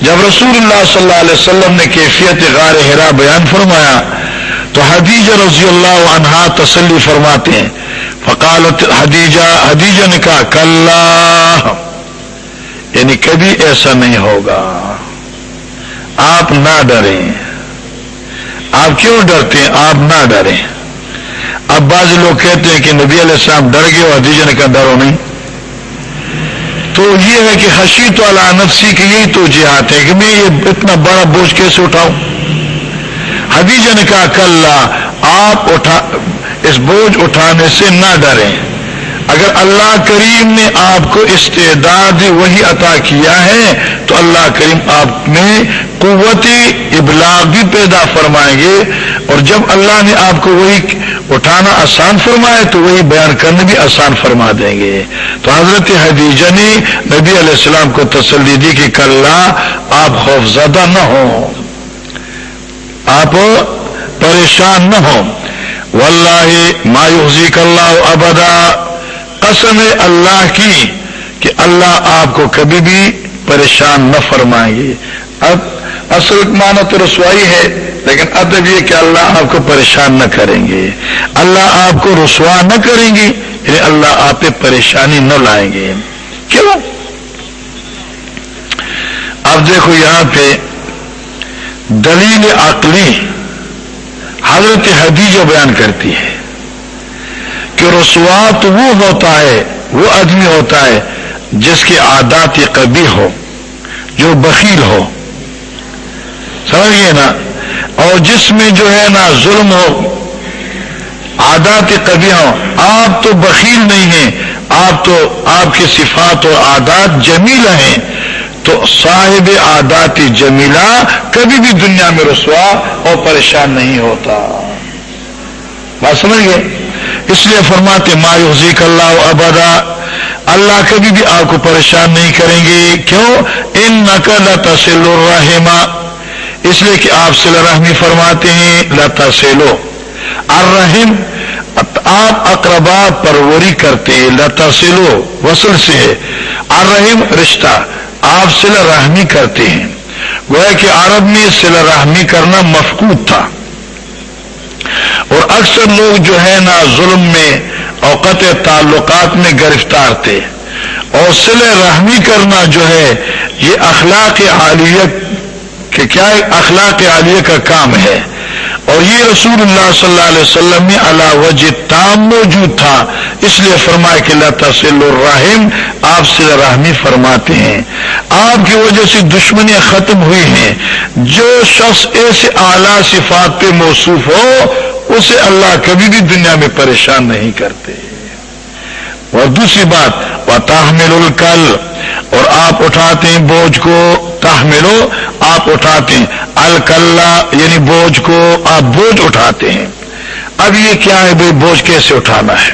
جب رسول اللہ صلی اللہ علیہ وسلم نے کیفیت غار ہرا بیان فرمایا، تو حدیجہ رضی اللہ عنہا تسلی فرماتے ہیں۔ فقالت حدیجہ حدیجہ نے کہا کل یعنی کبھی ایسا نہیں ہوگا۔ آپ نہ ڈریں۔ آپ کیوں ڈرتے ہیں؟ آپ نہ ڈریں۔ اب بعض لوگ کہتے ہیں کہ نبی علیہ السلام ڈر گئے اور حدیجہ نے کہا، ڈرو نہیں۔ تو یہ ہے کہ حشی تو اللہ نفسی کی یہی تو ہے کہ میں یہ اتنا بڑا بوجھ کیسے اٹھاؤں؟ حدیجہ نے کہا کل آپ اٹھا، اس بوجھ اٹھانے سے نہ ڈریں۔ اگر اللہ کریم نے آپ کو استعداد وہی عطا کیا ہے، تو اللہ کریم آپ میں قوت ابلاغ بھی پیدا فرمائیں گے۔ اور جب اللہ نے آپ کو وہی اٹھانا آسان فرمائے تو وہی بیان کرنا بھی آسان فرما دیں گے۔ تو حضرت حدیجہ نے نبی علیہ السلام کو تسلی دی کہ کل آپ خوف زدہ نہ ہوں۔ آپ پریشان نہ ہوں۔ واللہ ما یحزیک اللہ ابدا۔ قسم اللہ کی کہ اللہ آپ کو کبھی بھی پریشان نہ فرمائیں گے اب اصل معنی تو رسوائی ہے، لیکن ادب یہ کہ اللہ آپ کو پریشان نہ کریں گے۔ اللہ آپ کو رسوا نہ کریں گے یعنی اللہ آپ پہ پریشانی نہ لائیں گے۔ کیوں؟ اب دیکھو یہاں پہ دلیل عقلی حضرت حدیجہ بیان کرتی ہے کہ رسوات وہ ہوتا ہے، وہ آدمی ہوتا ہے جس کے عادات کبھی ہو، جو بخیل ہو۔ سمجھیے نا؟ اور جس میں جو ہے نا ظلم ہو، عادات کبھی ہو آپ تو بخیل نہیں ہیں، آپ تو، آپ کی صفات اور عادات جمیل ہیں۔ تو صاحب عادات جمیلہ کبھی بھی دنیا میں رسوا اور پریشان نہیں ہوتا۔ بات سمجھ گئے اس لیے فرماتے مایوزیک اللہ ابدا۔ اللہ کبھی بھی آپ کو پریشان نہیں کریں گے۔ کیوں؟ ان نقل تسل الرحما اس لیے کہ آپ سے رحمی فرماتے ہیں لتا سیلو الرحم، آپ اقربا پروری کرتے ہیں لتا سیلو وصل سے الرحم، رشتہ. آپ سلا رحمی کرتے ہیں. گویا کہ عرب میں سلا رحمی کرنا مفقود تھا. اور اکثر لوگ جو ہے نا ظلم میں اوقت تعلقات میں گرفتار تھے. اور سل رحمی کرنا جو ہے، یہ اخلاق عالیہ کہ کیا اخلاق عالیہ کا کام ہے؟ اور یہ رسول اللہ صلی اللہ علیہ وسلم میں اللہ وجہ تام موجود تھا۔ اس لیے فرمائے کہ اللہ تسل الرحیم آپ سے رحمی فرماتے ہیں۔ آپ کی وجہ سے دشمنیاں ختم ہوئی ہیں۔ جو شخص ایسے اعلیٰ صفات پہ موصوف ہو، اسے اللہ کبھی بھی دنیا میں پریشان نہیں کرتے۔ اور دوسری بات وہ تحمل الکل اور آپ اٹھاتے ہیں بوجھ کو تحملو، آپ اٹھاتے ہیں الکلہ یعنی بوجھ کو آپ بوجھ اٹھاتے ہیں۔ اب یہ کیا ہے بھائی، بوجھ کیسے اٹھانا ہے؟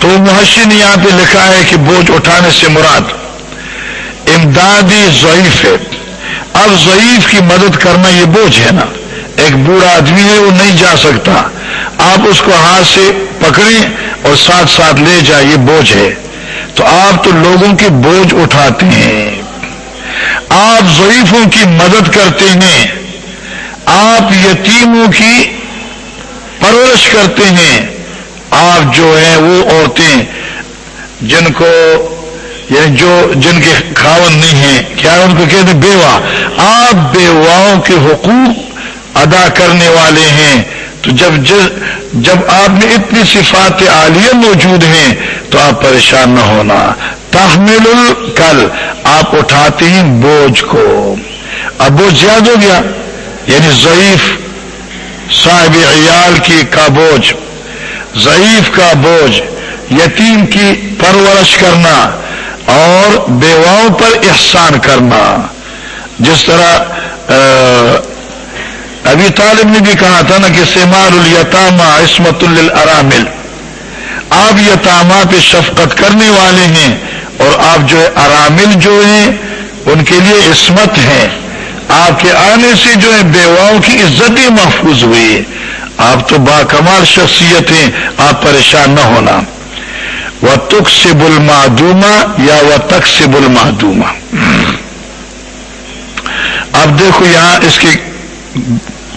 تو محشی نے یہاں پہ لکھا ہے کہ بوجھ اٹھانے سے مراد امدادی ضعیف ہے۔ اب ضعیف کی مدد کرنا یہ بوجھ ہے نا۔ ایک بوڑھا آدمی ہے، وہ نہیں جا سکتا۔ آپ اس کو ہاتھ سے پکڑیں اور ساتھ ساتھ لے جائیں یہ بوجھ ہے۔ تو آپ تو لوگوں کے بوجھ اٹھاتے ہیں۔ آپ ضعیفوں کی مدد کرتے ہیں۔ آپ یتیموں کی پرورش کرتے ہیں۔ آپ جو ہیں وہ عورتیں جن کو یعنی جو جن کے کھاون نہیں ہیں۔ کیا ان کو کہتے ہیں؟ بیوہ۔ آپ بیواؤں کے حقوق ادا کرنے والے ہیں۔ تو جب جب آپ میں اتنی صفات عالیہ موجود ہیں تو آپ پریشان نہ ہونا۔ تحمل الکل، آپ اٹھاتے ہیں بوجھ کو۔ اب بوجھ زیادہ ہو گیا یعنی ضعیف صاحب عیال کی کا بوجھ۔ ضعیف کا بوجھ، یتیم کی پرورش کرنا اور بیواؤں پر احسان کرنا۔ جس طرح ابھی طالب نے بھی کہا تھا نا کہ سیمار الیتامہ عصمت للارامل۔ آپ یتامہ پہ شفقت کرنے والے ہیں اور آپ جو ہے ارامل جو ہیں، ان کے لیے عصمت ہے آپ کے آنے سے جو ہے بیواؤں کی عزت ہی محفوظ ہوئی۔ ہے آپ تو با کمال شخصیت ہیں، آپ پریشان نہ ہونا۔ وہ تک سے بل یا وہ تک سے بل اب دیکھو یہاں اس کی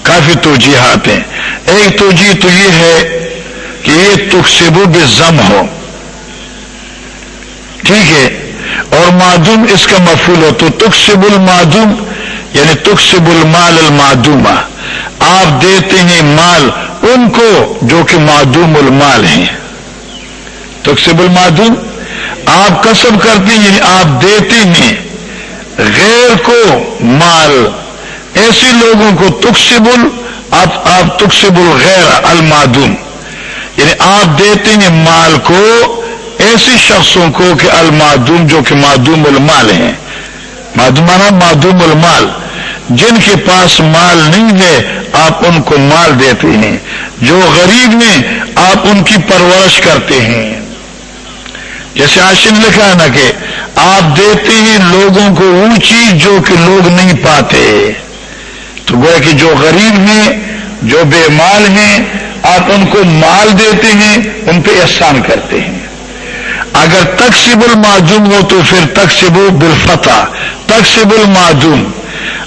کافی توجیحات ہیں۔ ایک توجہ تو یہ ہے کہ یہ تخصبو بے زم ہو۔ ٹھیک ہے؟ اور معدوم اس کا مفول ہو تو تخصب المعدوم یعنی تخصب المال المعدوما آپ دیتے ہیں مال ان کو جو کہ معدوم المال ہیں۔ تخصب المعدوم، آپ کسب کرتے ہیں یعنی آپ دیتے ہیں۔ غیر کو مال، ایسے لوگوں کو تقسبل آپ آپ تقسبل غیر المادوم یعنی آپ دیتے ہیں مال کو ایسے شخصوں کو کہ المادوم جو کہ معدوم المال ہیں۔ مادمانا معدوم المال۔ جن کے پاس مال نہیں ہے، آپ ان کو مال دیتے ہیں۔ جو غریب ہیں، آپ ان کی پرورش کرتے ہیں۔ جیسے آشن لکھا ہے نا کہ آپ دیتے ہیں لوگوں کو وہ چیز جو کہ لوگ نہیں پاتے۔ تو گویا کہ جو غریب ہیں، جو بے مال ہیں آپ ان کو مال دیتے ہیں، ان پہ احسان کرتے ہیں۔ اگر تقسیب المعدوم ہو تو پھر تقسیب بالفتح تقسیب المعدوم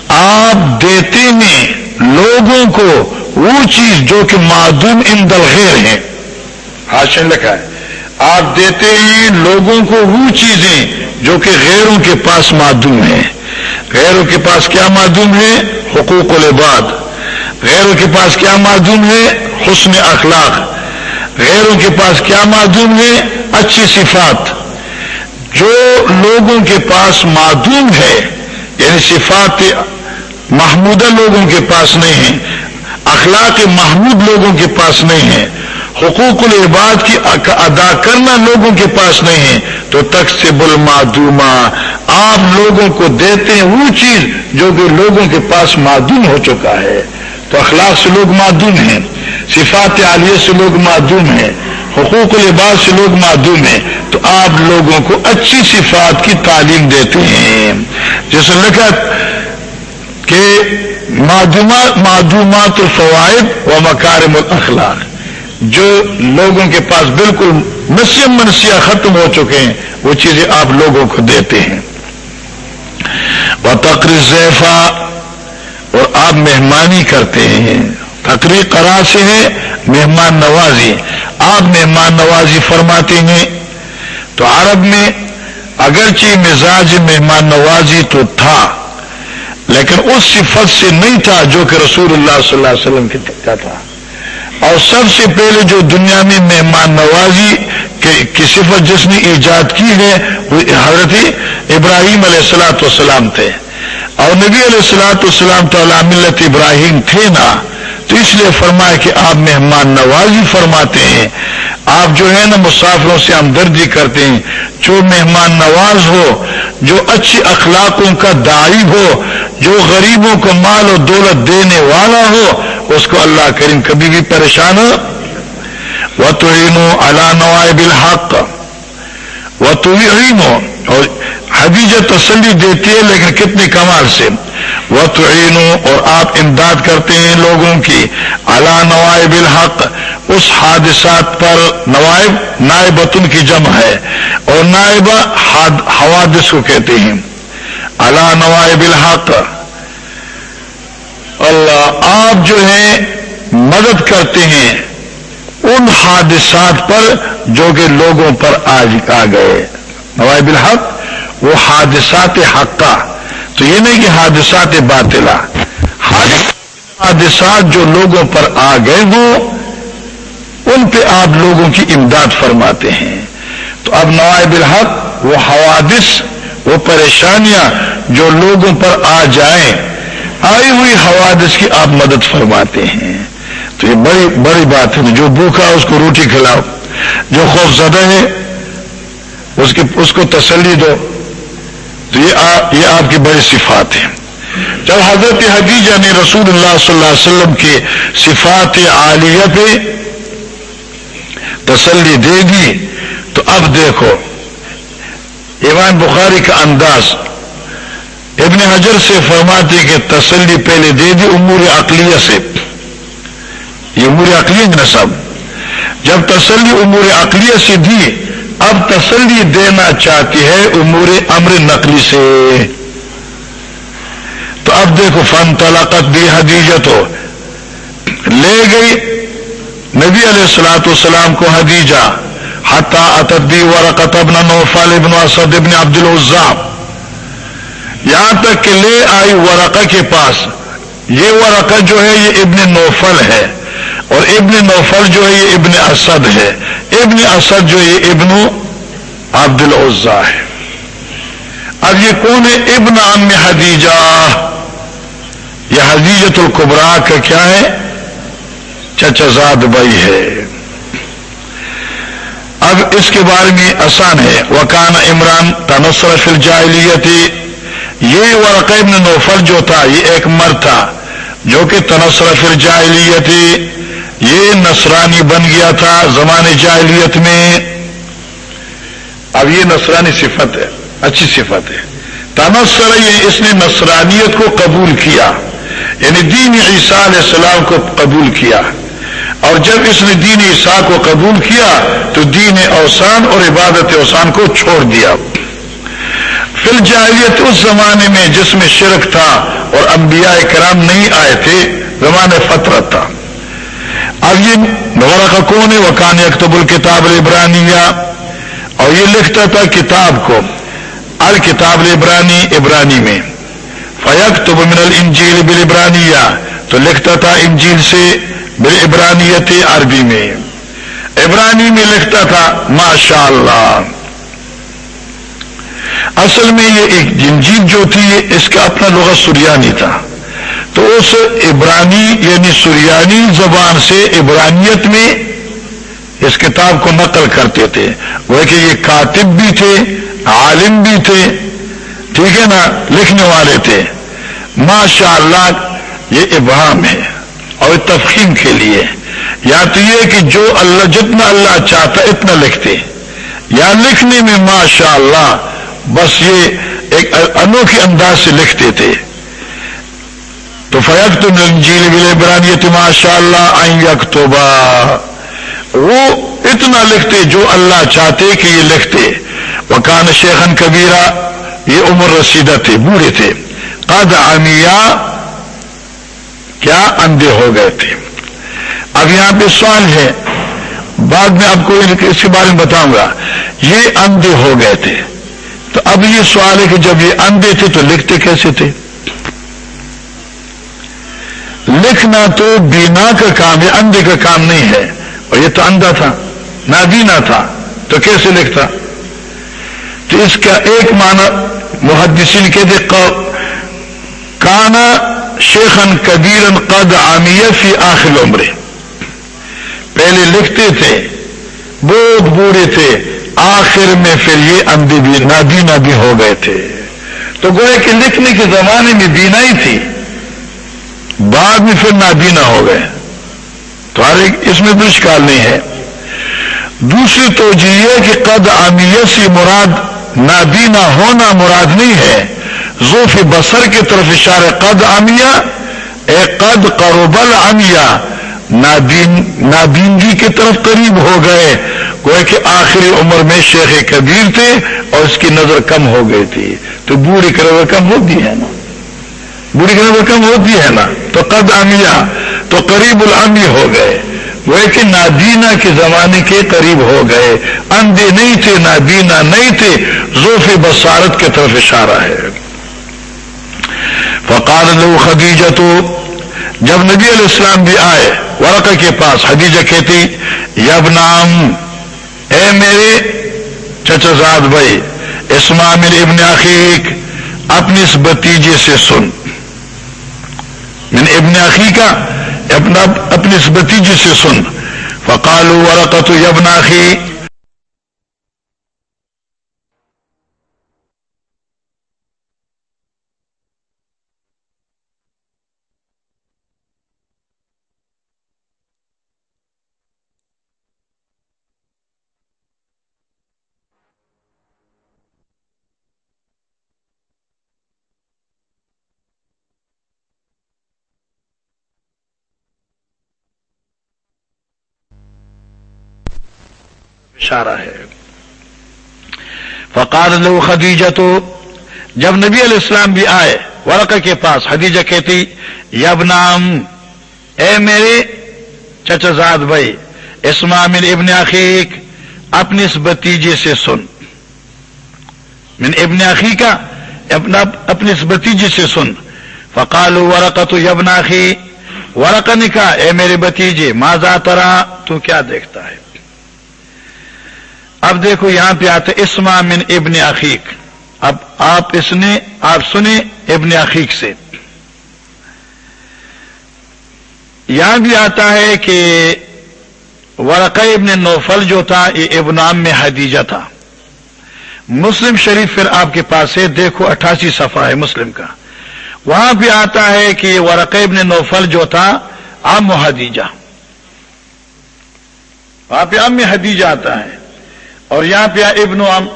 آپ دیتے ہیں لوگوں کو وہ چیز جو کہ معدوم ان دلغیر ہے ہاشن لکھا ہے۔ آپ دیتے ہیں لوگوں کو وہ چیزیں جو کہ غیروں کے پاس معدوم ہیں۔ غیروں کے پاس کیا معدوم ہے حقوق العباد۔ غیروں کے پاس کیا معدوم ہے حسن اخلاق۔ غیروں کے پاس کیا معدوم ہے؟ اچھی صفات۔ جو لوگوں کے پاس معدوم ہے یعنی صفات محمودہ لوگوں کے پاس نہیں ہے اخلاق محمود لوگوں کے پاس نہیں ہے حقوق العباد کی ادا کرنا لوگوں کے پاس نہیں ہے تو تک سے بل آپ لوگوں کو دیتے ہیں وہ چیز جو کہ لوگوں کے پاس معدوم ہو چکا ہے۔ تو اخلاق سے لوگ معدوم ہیں، صفات عالیہ سے لوگ معدوم ہیں، حقوق العباد سے لوگ معدوم ہیں۔ تو آپ لوگوں کو اچھی صفات کی تعلیم دیتے ہیں۔ جیسے لکھا کہ معدومات الفوائد و مکارم الاخلاق۔ جو لوگوں کے پاس بالکل نسیم منسیہ ختم ہو چکے ہیں، وہ چیزیں آپ لوگوں کو دیتے ہیں۔ و زیفا اور آپ مہمانی کرتے ہیں تقریر کرا سے ہے مہمان نوازی۔ آپ مہمان نوازی فرماتے ہیں۔ تو عرب میں اگرچہ مزاج مہمان نوازی تو تھا، لیکن اس صفت سے نہیں تھا جو کہ رسول اللہ صلی اللہ علیہ وسلم کا تھا۔ اور سب سے پہلے جو دنیا میں مہمان نوازی کی صفت جس نے ایجاد کی ہے، وہ حضرت ابراہیم علیہ السلاۃ والسلام تھے۔ اور نبی علیہ السلاۃ والسلام تو ملت ابراہیم تھے نا، تو اس لیے فرمایا کہ آپ مہمان نوازی فرماتے ہیں۔ آپ جو ہے نا، مسافروں سے ہمدردی کرتے ہیں۔ جو مہمان نواز ہو، جو اچھی اخلاقوں کا دائی ہو، جو غریبوں کو مال و دولت دینے والا ہو، اس کو اللہ کریم کبھی بھی پریشان ہو وہ تو اللہ نوائب الحق۔ وہ تو اور حدیجہ تسلی دیتی ہے، لیکن کتنے کمال سے۔ وہ تو اور آپ امداد کرتے ہیں لوگوں کی۔ اللہ نوائب الحق، اس حادثات پر نوائب نائبتن کی جمع ہے۔ اور نائبہ حوادث کو کہتے ہیں۔ اللہ نوائب الحق۔ اللہ، آپ جو ہیں، مدد کرتے ہیں ان حادثات پر جو کہ لوگوں پر آج آ گئے۔ نوائب الحق، وہ حادثات حقہ۔ تو یہ نہیں کہ حادثات باطلا حادثات جو لوگوں پر آ گئے ہوں، ان پہ آپ لوگوں کی امداد فرماتے ہیں۔ تو اب نوائب الحق، وہ حوادث، وہ پریشانیاں جو لوگوں پر آ جائیں، آئی ہوئی حوادث کی آپ مدد فرماتے ہیں۔ تو یہ بڑی بڑی بات ہے، جو بھوکا اس کو روٹی کھلاؤ، جو خوف زدہ ہے اس کی اس کو تسلی دو۔ تو یہ آپ کی بڑی صفات ہیں۔ جب حضرت حدیجہ نے یعنی رسول اللہ صلی اللہ علیہ وسلم کے صفات عالیہ پہ تسلی دے دی۔ تو اب دیکھو ایمان بخاری کا انداز۔ ابن حجر سے فرماتے کہ تسلی پہلے دے دی امور عقلیہ سے۔ یہ امور عقلیہ نصب جب تسلی امور عقلیہ سے دی اب تسلی دینا چاہتی ہے امور امر نقلی سے۔ تو اب دیکھو، فن طلاقت بھی حدیجت ہو۔ لے گئی نبی علیہ السلاۃ والسلام کو حدیجہ حتا اتدی ورقت ابن نوفل ابن اسد ابن عبد العزام یہاں تک کہ لے آئی ورقہ کے پاس۔ یہ ورقہ جو ہے، یہ ابن نوفل ہے۔ اور ابن نوفل جو ہے یہ ابن اسد ہے۔ ابن اسد جو یہ ابن عبد العزا ہے۔ اب یہ کون ہے؟ ابن ام حدیجہ۔ یہ حدیجت القبرا کا کیا ہے؟ چچا زاد بھائی ہے۔ اب اس کے بارے میں آسان ہے۔ وکان عمران تنسر فل جاہلیت یہ ورق ابن نوفل جو تھا، یہ ایک مر تھا، جو کہ تنسر فل جاہلیت یہ نصرانی بن گیا تھا زمان جاہلیت میں۔ اب یہ نصرانی صفت ہے، اچھی صفت ہے۔ تنسر یہ اس نے نصرانیت کو قبول کیا یعنی دین عیسیٰ علیہ السلام کو قبول کیا۔ اور جب اس نے دین عیسیٰ کو قبول کیا، تو دین اوسان اور عبادت اوسان کو چھوڑ دیا۔ فل جاہلیت اس زمانے میں جس میں شرک تھا اور انبیاء کرام نہیں آئے تھے، زمانے فطرت تھا۔ اب یہ نورا کا کون ہے؟ وکان اکتب الکتاب البرانیہ اور یہ لکھتا تھا کتاب کو، الکتاب البرانی ابرانی میں۔ فیک تو من الانجیل بل تو لکھتا تھا انجیل سے بل ابرانیت عربی میں۔ ابرانی میں لکھتا تھا ماشاء اللہ اصل میں یہ ایک انجیل جو تھی اس کا اپنا لغت سریانی تھا۔ تو اس عبرانی یعنی سریانی زبان سے عبرانیت میں اس کتاب کو نقل کرتے تھے۔ وہ کہ یہ کاتب بھی تھے، عالم بھی تھے، ٹھیک ہے نا؟ لکھنے والے تھے۔ ماشاء اللہ یہ ابہام ہے اور تفخیم کے لیے۔ یا تو یہ کہ جو اللہ، جتنا اللہ چاہتا اتنا لکھتے۔ یا لکھنے میں ماشاء اللہ بس یہ ایک انوکھے انداز سے لکھتے تھے۔ تو فیق تو جیل بل برانیت ماشاء اللہ آئیں اکتوبہ وہ اتنا لکھتے جو اللہ چاہتے کہ یہ لکھتے۔ وکان شیخن کبیرہ یہ عمر رسیدہ تھے، بوڑھے تھے۔ قد امیا کیا اندھے ہو گئے تھے۔ اب یہاں پہ سوال ہے۔ بعد میں آپ کو اس کے بارے میں بتاؤں گا۔ یہ اندھے ہو گئے تھے۔ تو اب یہ سوال ہے کہ جب یہ اندھے تھے تو لکھتے کیسے تھے؟ لکھنا تو بینا کا کام ہے، اندھے کا کام نہیں ہے۔ اور یہ تو اندھا تھا، نابینا تھا، تو کیسے لکھتا؟ تو اس کا ایک معنی محدثین کے دے کانا شیخن کبیرن قد عامیہ فی آخر عمرے پہلے لکھتے تھے، بہت بوڑھے تھے، آخر میں پھر یہ اندھی بھی، نابینا بھی ہو گئے تھے۔ تو گوئے کہ لکھنے کے زمانے میں بینا ہی تھی۔ بعد میں پھر نابینا ہو گئے۔ تو اس میں دشکال نہیں ہے۔ دوسری توجہ یہ کہ قد امیت سے مراد نابینا ہونا مراد نہیں ہے۔ زوف بسر کی طرف اشارہ قد امیہ اے قد قروبل امیہ نابینگی کی طرف قریب ہو گئے۔ گوئے کہ آخری عمر میں شیخ کبیر تھے اور اس کی نظر کم ہو گئی تھی۔ تو بوڑھی کرو کم ہوتی ہے نا۔ بوڑھی کی نظر کم ہوتی ہے نا۔ تو قد امیا تو قریب الامی ہو گئے۔ وہ کہ نابینا کے زمانے کے قریب ہو گئے۔ اندھے نہیں تھے نابینا نہیں تھے۔ زوف بسارت کی طرف اشارہ ہے۔ فقال لو خدیجہ تو جب نبی علیہ السلام بھی آئے ورقہ کے پاس حدیجہ کہتی یب نام اے میرے چچا زاد بھائی اسما میرے ابن عقیق اپنی اس بتیجے سے سن۔ من ابن عقی کا اپنا اپنی اس بتیجے سے سن۔ فقالو ورقت ابن عقی اشارہ ہے۔ فقار لو خدیجہ تو جب نبی علیہ السلام بھی آئے، ورقہ کے پاس، خدیجہ کہتی یب نام اے میرے چچا زاد بھائی اسما من ابن عقیق اپنی اس بتیجے سے سن۔ من ابن عقیقہ اپنا اپنی اس بتیجے سے سن۔ فقال ورقہ تو یبن عقی ورقہ نے کہا، اے میرے بتیجے ماضا ترا، تو کیا دیکھتا ہے؟ اب دیکھو یہاں پہ آتے اسما من ابن عقیق اب آپ اس نے، آپ سنیں ابن عقیق سے۔ یہاں بھی آتا ہے کہ ورقہ ابن نوفل جو تھا، یہ ابنام میں حدیجہ تھا۔ مسلم شریف پھر آپ کے پاس ہے، دیکھو اٹھاسی صفحہ ہے مسلم کا۔ وہاں بھی آتا ہے کہ ورقہ ابن نوفل جو تھا ام حدیجہ۔ وہاں پہ ام میں حدیجہ آتا ہے۔ اور یہاں پہ ابن عام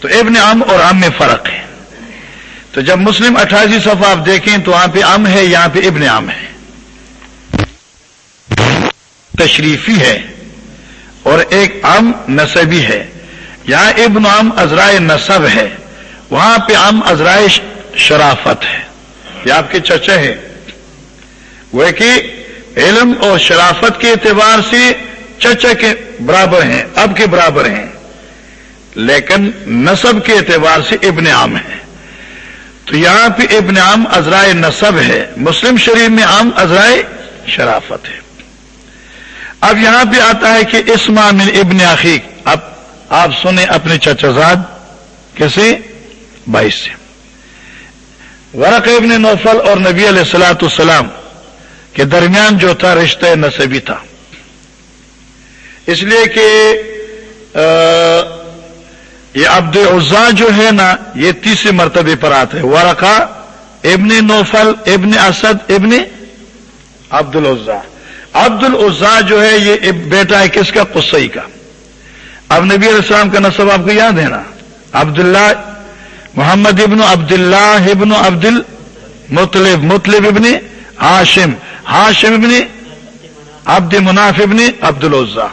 تو ابن عام اور عام میں فرق ہے۔ تو جب مسلم اٹھاسی صفحہ آپ دیکھیں تو وہاں پہ ام ہے، یہاں پہ ابن عام ہے۔ تشریفی ہے اور ایک ام نصبی ہے۔ یہاں ابن عام ازرائے نصب ہے، وہاں پہ ام ازرائے شرافت ہے۔ یہ آپ کے چچا ہے وہ کہ علم اور شرافت کے اعتبار سے چچا کے برابر ہیں، اب کے برابر ہیں، لیکن نصب کے اعتبار سے ابن عام ہے تو یہاں پہ ابن عام ازرائے نصب ہے، مسلم شریف میں عام ازرائے شرافت ہے۔ اب یہاں پہ آتا ہے کہ اسما من ابن عقیق اب آپ سنیں اپنے چچا زاد کیسے؟ بائیس سے۔ ورق ابن نوفل اور نبی علیہ السلاۃ السلام کے درمیان جو تھا، رشتہ نصبی تھا۔ اس لیے کہ یہ عبد عزا جو ہے نا، یہ تیسرے مرتبے پر آتے ہیں۔ ورقا ابن نوفل، ابن اسد، ابن عبد العزا۔ عبد العزا جو ہے، یہ بیٹا ہے کس کا؟ قصئی کا۔ اب نبی علیہ السلام کا نصب آپ کو یاد ہے نا؟ عبداللہ، محمد ابن عبد اللہ ابن عبد المطلب مطلب ابن ہاشم ہاشم ابن عبد مناف ابن عبد العزا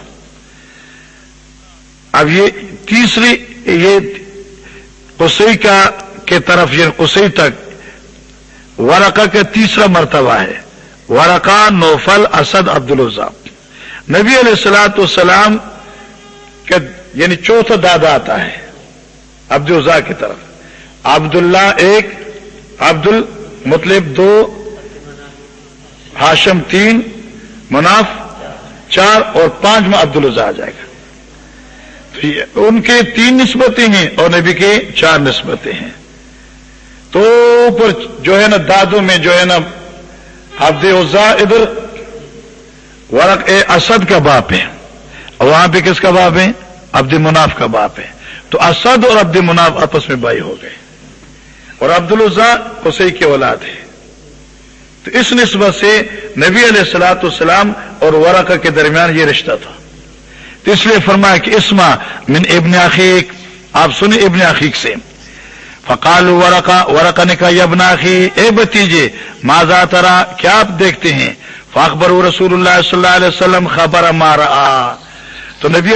اب یہ تیسری یہ قصی کا کے طرف یہ قصی تک ورقا کا تیسرا مرتبہ ہے۔ ورقا نوفل اسد عبد الزا نبی علیہ السلاۃ والسلام کا یعنی چوتھا دادا آتا ہے عبد الزا کی طرف۔ عبداللہ ایک عبد المطلب دو، ہاشم تین، مناف چار اور پانچ میں عبد الزا آ جائے گا۔ ان کے تین نسبتیں ہیں اور نبی کے چار نسبتیں ہیں۔ تو پر جو ہے نا دادوں میں جو ہے نا عبد عزا ادھر ورق اے اسد کا باپ ہے۔ اور وہاں پہ کس کا باپ ہے؟ عبد مناف کا باپ ہے۔ تو اسد اور عبد مناف آپس میں بائی ہو گئے۔ اور عبد الزا حسین کی اولاد ہے۔ تو اس نسبت سے نبی علیہ السلاۃ السلام اور ورقہ کے درمیان یہ رشتہ تھا۔ تو اس لیے فرمایا کہ اسما من ابن عقیق آپ سنیں ابن عقیق سے۔ فقال ورقا ورقا نے کہا ابن عقی اے بتیجے ماضا ترا، کیا آپ دیکھتے ہیں؟ فاخبر رسول اللہ صلی اللہ علیہ وسلم، خبر مارا تو نبی